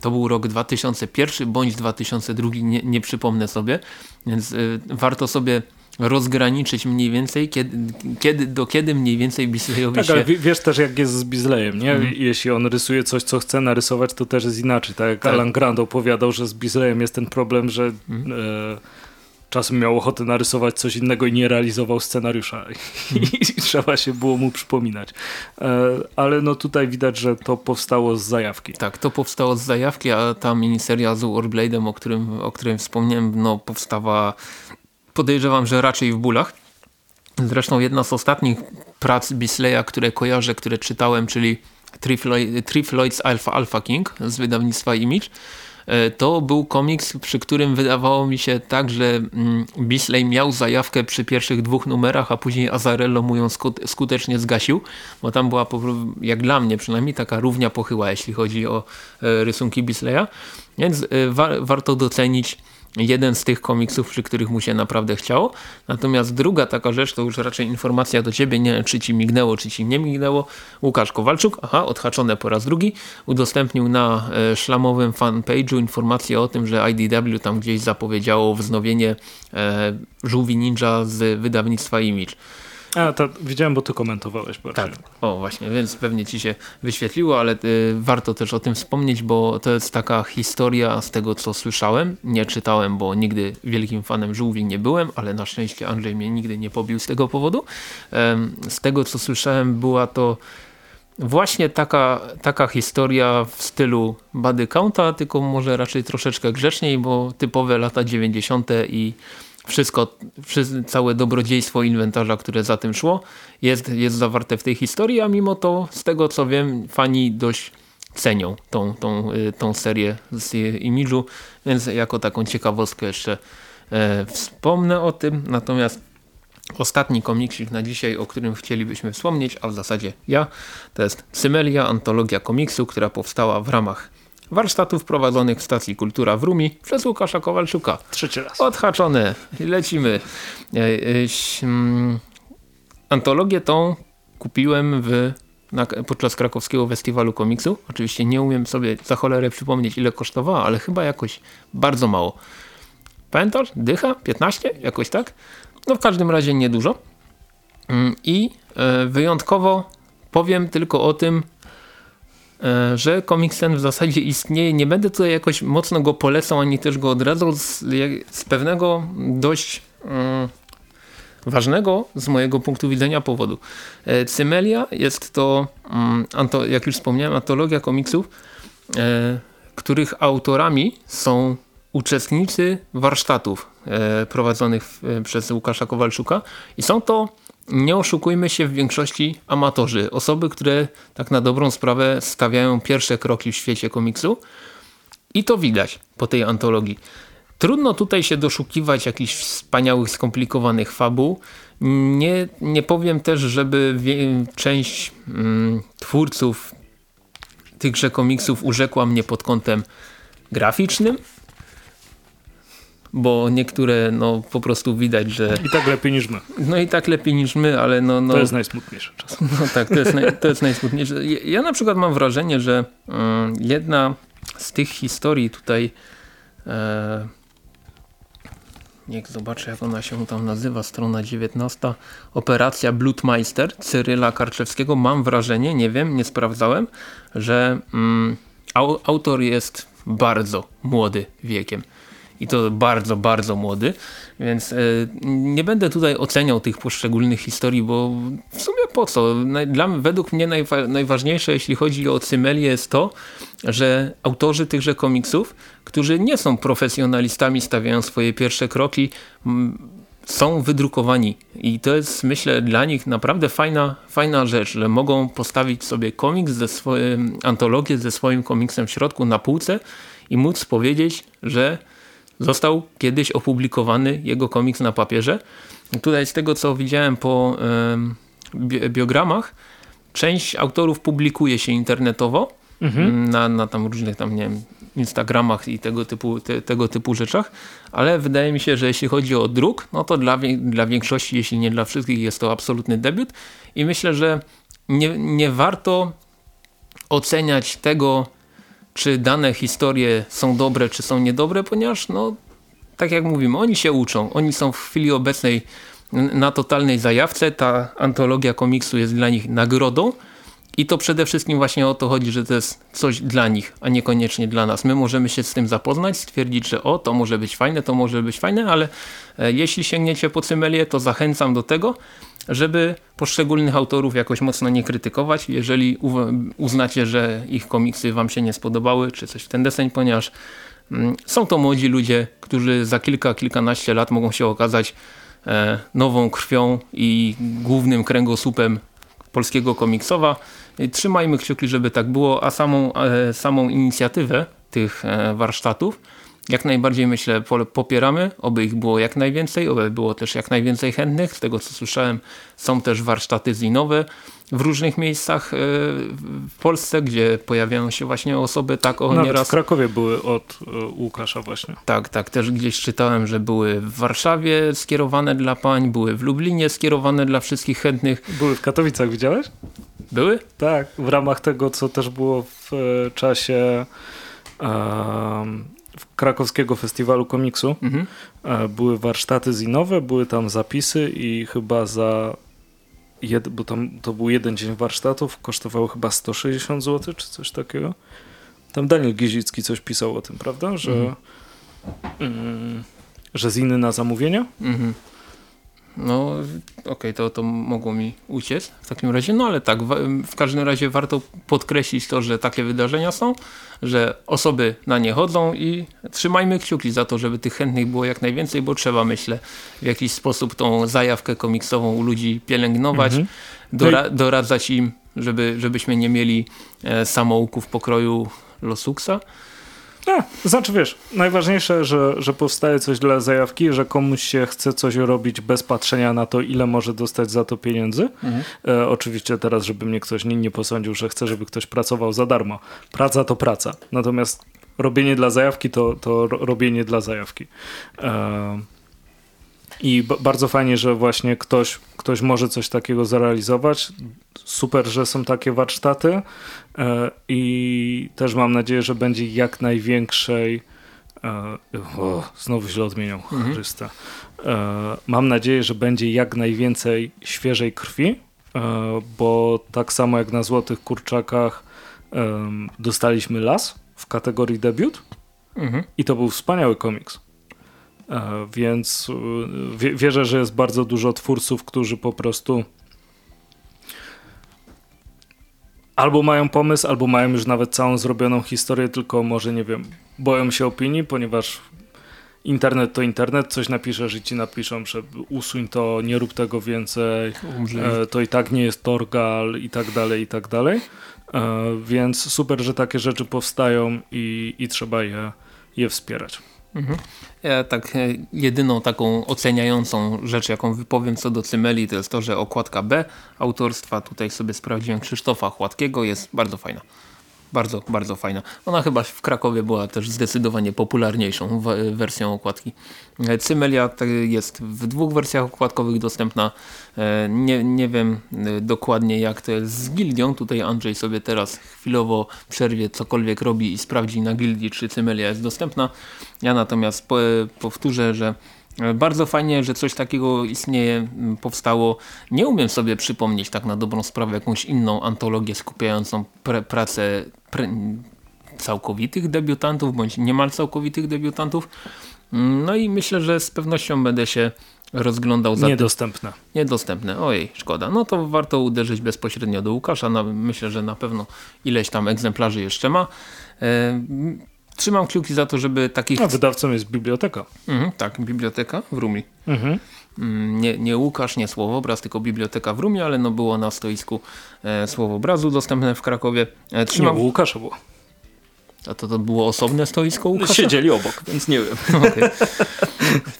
B: to był rok 2001 bądź 2002, nie, nie przypomnę sobie, więc e, warto sobie rozgraniczyć mniej więcej, kiedy, kiedy, do kiedy mniej więcej Bisleyowi
A: tak,
B: się...
A: ale wiesz też jak jest z Bisleyem, nie? Mm. Jeśli on rysuje coś, co chce narysować, to też jest inaczej. Tak jak tak. Alan Grant opowiadał, że z Bisleyem jest ten problem, że mm. e, czasem miał ochotę narysować coś innego i nie realizował scenariusza. Mm. I trzeba się było mu przypominać. E, ale no tutaj widać, że to powstało z zajawki.
B: Tak, to powstało z zajawki, a ta miniseria z Warblade'em, o którym, o którym wspomniałem, no powstała podejrzewam, że raczej w bólach. Zresztą jedna z ostatnich prac Bisleya, które kojarzę, które czytałem, czyli Three Floyds Alpha Alpha King z wydawnictwa Image, e, to był komiks, przy którym wydawało mi się tak, że mm, Bisley miał zajawkę przy pierwszych dwóch numerach, a później Azarello mu ją skutecznie zgasił, bo tam była, jak dla mnie przynajmniej, taka równia pochyła, jeśli chodzi o e, rysunki Bisleya, więc e, warto docenić jeden z tych komiksów, przy których mu się naprawdę chciało. Natomiast druga taka rzecz, to już raczej informacja do ciebie, nie czy ci mignęło, czy ci nie mignęło. Łukasz Kowalczuk, aha, odhaczone po raz drugi, udostępnił na e, szlamowym fanpage'u informację o tym, że IDW tam gdzieś zapowiedziało wznowienie e, Żółwi Ninja z wydawnictwa Image.
A: A, to widziałem, bo ty komentowałeś
B: bardziej. Tak, o właśnie, więc pewnie ci się wyświetliło, ale y, warto też o tym wspomnieć, bo to jest taka historia z tego, co słyszałem. Nie czytałem, bo nigdy wielkim fanem żółwi nie byłem, ale na szczęście Andrzej mnie nigdy nie pobił z tego powodu. z tego, co słyszałem, była to właśnie taka, taka historia w stylu Body Counta, tylko może raczej troszeczkę grzeczniej, bo typowe lata 90. i wszystko, całe dobrodziejstwo inwentarza, które za tym szło, jest, jest zawarte w tej historii, a mimo to, z tego co wiem, fani dość cenią tą, tą, y, tą serię z imidżu, więc jako taką ciekawostkę jeszcze e, wspomnę o tym. Natomiast ostatni komiksik na dzisiaj, o którym chcielibyśmy wspomnieć, a w zasadzie ja, to jest Symelia, antologia komiksu, która powstała w ramach warsztatów prowadzonych w stacji Kultura w Rumi przez Łukasza Kowalczuka.
A: Trzeci raz.
B: Odhaczone. Lecimy. E, e, antologię tą kupiłem w, na, podczas krakowskiego festiwalu komiksu. Oczywiście nie umiem sobie za cholerę przypomnieć ile kosztowała, ale chyba jakoś bardzo mało. Pamiętasz? Dycha? 15? Jakoś tak? No w każdym razie niedużo. Mm, I e, wyjątkowo powiem tylko o tym, że komiks ten w zasadzie istnieje. Nie będę tutaj jakoś mocno go polecał, ani też go odradzał z, z pewnego dość um, ważnego z mojego punktu widzenia powodu. E, Cymelia jest to, um, jak już wspomniałem, antologia komiksów, e, których autorami są uczestnicy warsztatów e, prowadzonych e, przez Łukasza Kowalczuka i są to nie oszukujmy się w większości amatorzy. Osoby, które tak na dobrą sprawę stawiają pierwsze kroki w świecie komiksu i to widać po tej antologii. Trudno tutaj się doszukiwać jakichś wspaniałych, skomplikowanych fabuł. Nie, nie powiem też, żeby część mm, twórców tychże komiksów urzekła mnie pod kątem graficznym, bo niektóre no po prostu widać, że...
A: I tak lepiej niż my.
B: No i tak lepiej niż my, ale no... no
A: to jest najsmutniejsze czasem.
B: No tak, to jest, naj, to jest najsmutniejsze. Ja na przykład mam wrażenie, że um, jedna z tych historii tutaj e, niech zobaczę jak ona się tam nazywa, strona 19, Operacja Blutmeister Cyryla Karczewskiego. Mam wrażenie, nie wiem, nie sprawdzałem, że um, autor jest bardzo młody wiekiem i to bardzo, bardzo młody, więc e, nie będę tutaj oceniał tych poszczególnych historii, bo w sumie po co? Dla, według mnie najwa najważniejsze, jeśli chodzi o Cymelię jest to, że autorzy tychże komiksów, którzy nie są profesjonalistami, stawiają swoje pierwsze kroki, są wydrukowani i to jest myślę dla nich naprawdę fajna, fajna rzecz, że mogą postawić sobie komiks ze swoim, antologię ze swoim komiksem w środku na półce i móc powiedzieć, że Został kiedyś opublikowany jego komiks na papierze. Tutaj z tego co widziałem po biogramach, część autorów publikuje się internetowo mhm. na, na tam różnych tam nie wiem, Instagramach i tego typu, te, tego typu rzeczach, ale wydaje mi się, że jeśli chodzi o druk, no to dla, dla większości, jeśli nie dla wszystkich jest to absolutny debiut i myślę, że nie, nie warto oceniać tego czy dane historie są dobre, czy są niedobre, ponieważ no, tak jak mówimy, oni się uczą. Oni są w chwili obecnej na totalnej zajawce. Ta antologia komiksu jest dla nich nagrodą i to przede wszystkim właśnie o to chodzi, że to jest coś dla nich, a niekoniecznie dla nas. My możemy się z tym zapoznać, stwierdzić, że o, to może być fajne, to może być fajne, ale e, jeśli sięgniecie po cymelię, to zachęcam do tego, żeby poszczególnych autorów jakoś mocno nie krytykować, jeżeli uznacie, że ich komiksy wam się nie spodobały, czy coś w ten deseń, ponieważ mm, są to młodzi ludzie, którzy za kilka, kilkanaście lat mogą się okazać e, nową krwią i głównym kręgosłupem polskiego komiksowa. Trzymajmy kciuki, żeby tak było, a samą, e, samą inicjatywę tych e, warsztatów jak najbardziej myślę popieramy, oby ich było jak najwięcej, oby było też jak najwięcej chętnych. Z tego co słyszałem są też warsztaty zinowe w różnych miejscach e, w Polsce, gdzie pojawiają się właśnie osoby tak o
A: Nawet
B: nieraz...
A: w Krakowie były od e, Łukasza właśnie.
B: Tak, tak. Też gdzieś czytałem, że były w Warszawie skierowane dla pań, były w Lublinie skierowane dla wszystkich chętnych.
A: Były w Katowicach, widziałeś?
B: Były?
A: Tak, w ramach tego, co też było w e, czasie um, krakowskiego festiwalu komiksu. Mhm. Były warsztaty zinowe, były tam zapisy i chyba za jed, bo tam to był jeden dzień warsztatów, kosztowało chyba 160 zł, czy coś takiego. Tam Daniel Gizicki coś pisał o tym, prawda? Że, mhm. mm, że z inny na zamówienia. Mhm.
B: No, okej, okay, to, to mogło mi uciec w takim razie. No ale tak, w, w, każdym razie warto podkreślić to, że takie wydarzenia są, że osoby na nie chodzą i trzymajmy kciuki za to, żeby tych chętnych było jak najwięcej, bo trzeba, myślę, w jakiś sposób tą zajawkę komiksową u ludzi pielęgnować, mhm. dora doradzać im, żeby, żebyśmy nie mieli e, samouków pokroju Losuksa.
A: A, znaczy wiesz, najważniejsze, że, że powstaje coś dla zajawki, że komuś się chce coś robić bez patrzenia na to, ile może dostać za to pieniędzy. Mhm. E, oczywiście teraz, żeby mnie ktoś nie, nie posądził, że chce, żeby ktoś pracował za darmo. Praca to praca. Natomiast robienie dla zajawki to, to robienie dla zajawki. E, i bardzo fajnie, że właśnie ktoś, ktoś może coś takiego zrealizować. Super, że są takie warsztaty e, i też mam nadzieję, że będzie jak największej e, o, znowu źle odmienią mhm. Chrysta. E, mam nadzieję, że będzie jak najwięcej świeżej krwi, bo tak samo jak na Złotych Kurczakach dostaliśmy las w kategorii debiut mhm. i to był wspaniały komiks. E, więc e, wierzę, że jest bardzo dużo twórców, którzy po prostu albo mają pomysł, albo mają już nawet całą zrobioną historię, tylko może, nie wiem, boją się opinii, ponieważ internet to internet, coś napiszesz i ci napiszą, że usuń to, nie rób tego więcej, e, to i tak nie jest Torgal i tak dalej, i tak dalej. Więc super, że takie rzeczy powstają i, i trzeba je, je wspierać. Mhm.
B: Ja tak e, jedyną taką oceniającą rzecz, jaką wypowiem co do Cymeli, to jest to, że okładka B autorstwa, tutaj sobie sprawdziłem Krzysztofa Chładkiego, jest bardzo fajna. Bardzo, bardzo fajna. Ona chyba w Krakowie była też zdecydowanie popularniejszą wersją okładki. E, Cymelia jest w dwóch wersjach okładkowych dostępna. E, nie, nie wiem e, dokładnie jak to jest z gildią. Tutaj Andrzej sobie teraz chwilowo przerwie cokolwiek robi i sprawdzi na gildii czy Cymelia jest dostępna. Ja natomiast powtórzę, że bardzo fajnie, że coś takiego istnieje, powstało. Nie umiem sobie przypomnieć tak na dobrą sprawę jakąś inną antologię skupiającą pracę całkowitych debiutantów, bądź niemal całkowitych debiutantów. No i myślę, że z pewnością będę się rozglądał za
A: Niedostępne.
B: Tym. Niedostępne. Ojej, szkoda. No to warto uderzyć bezpośrednio do Łukasza. No, myślę, że na pewno ileś tam egzemplarzy jeszcze ma. Trzymam kciuki za to, żeby takich...
A: A wydawcą jest biblioteka.
B: Mhm, tak, biblioteka w Rumi. Mhm. Mm, nie, nie Łukasz, nie Słowobraz, tylko biblioteka w Rumie, ale no było na stoisku e, Słowobrazu dostępne w Krakowie.
A: E, trzymam... Nie, Łukasza było.
B: A to, to było osobne stoisko Łukasza?
A: Siedzieli obok, więc nie wiem. Okay.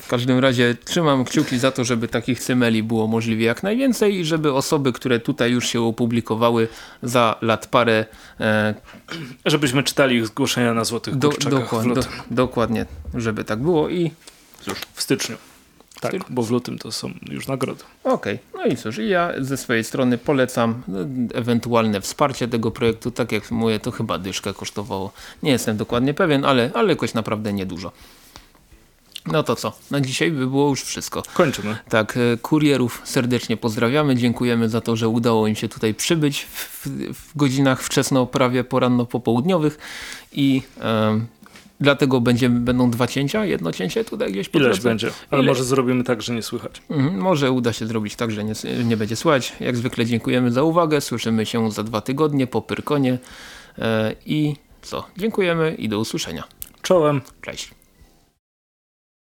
B: W każdym razie trzymam kciuki za to, żeby takich cymeli było możliwie jak najwięcej i żeby osoby, które tutaj już się opublikowały za lat parę... E...
A: Żebyśmy czytali ich zgłoszenia na Złotych do, dokładnie, do,
B: dokładnie, żeby tak było i
A: cóż, w styczniu. Tak, bo w lutym to są już nagrody.
B: Okej, okay. no i cóż, ja ze swojej strony polecam no, ewentualne wsparcie tego projektu. Tak jak mówię, to chyba dyszkę kosztowało. Nie jestem dokładnie pewien, ale, ale jakoś naprawdę niedużo. No to co, na dzisiaj by było już wszystko.
A: Kończymy.
B: Tak, e, kurierów serdecznie pozdrawiamy, dziękujemy za to, że udało im się tutaj przybyć w, w godzinach wczesno, prawie poranno-popołudniowych i Dlatego będziemy, będą dwa cięcia, jedno cięcie tutaj gdzieś
A: po Ileś będzie, ale Ile? może zrobimy tak, że nie słychać.
B: Mhm, może uda się zrobić tak, że nie, nie będzie słychać. Jak zwykle dziękujemy za uwagę, słyszymy się za dwa tygodnie po Pyrkonie e, i co, dziękujemy i do usłyszenia.
A: Czołem.
B: Cześć.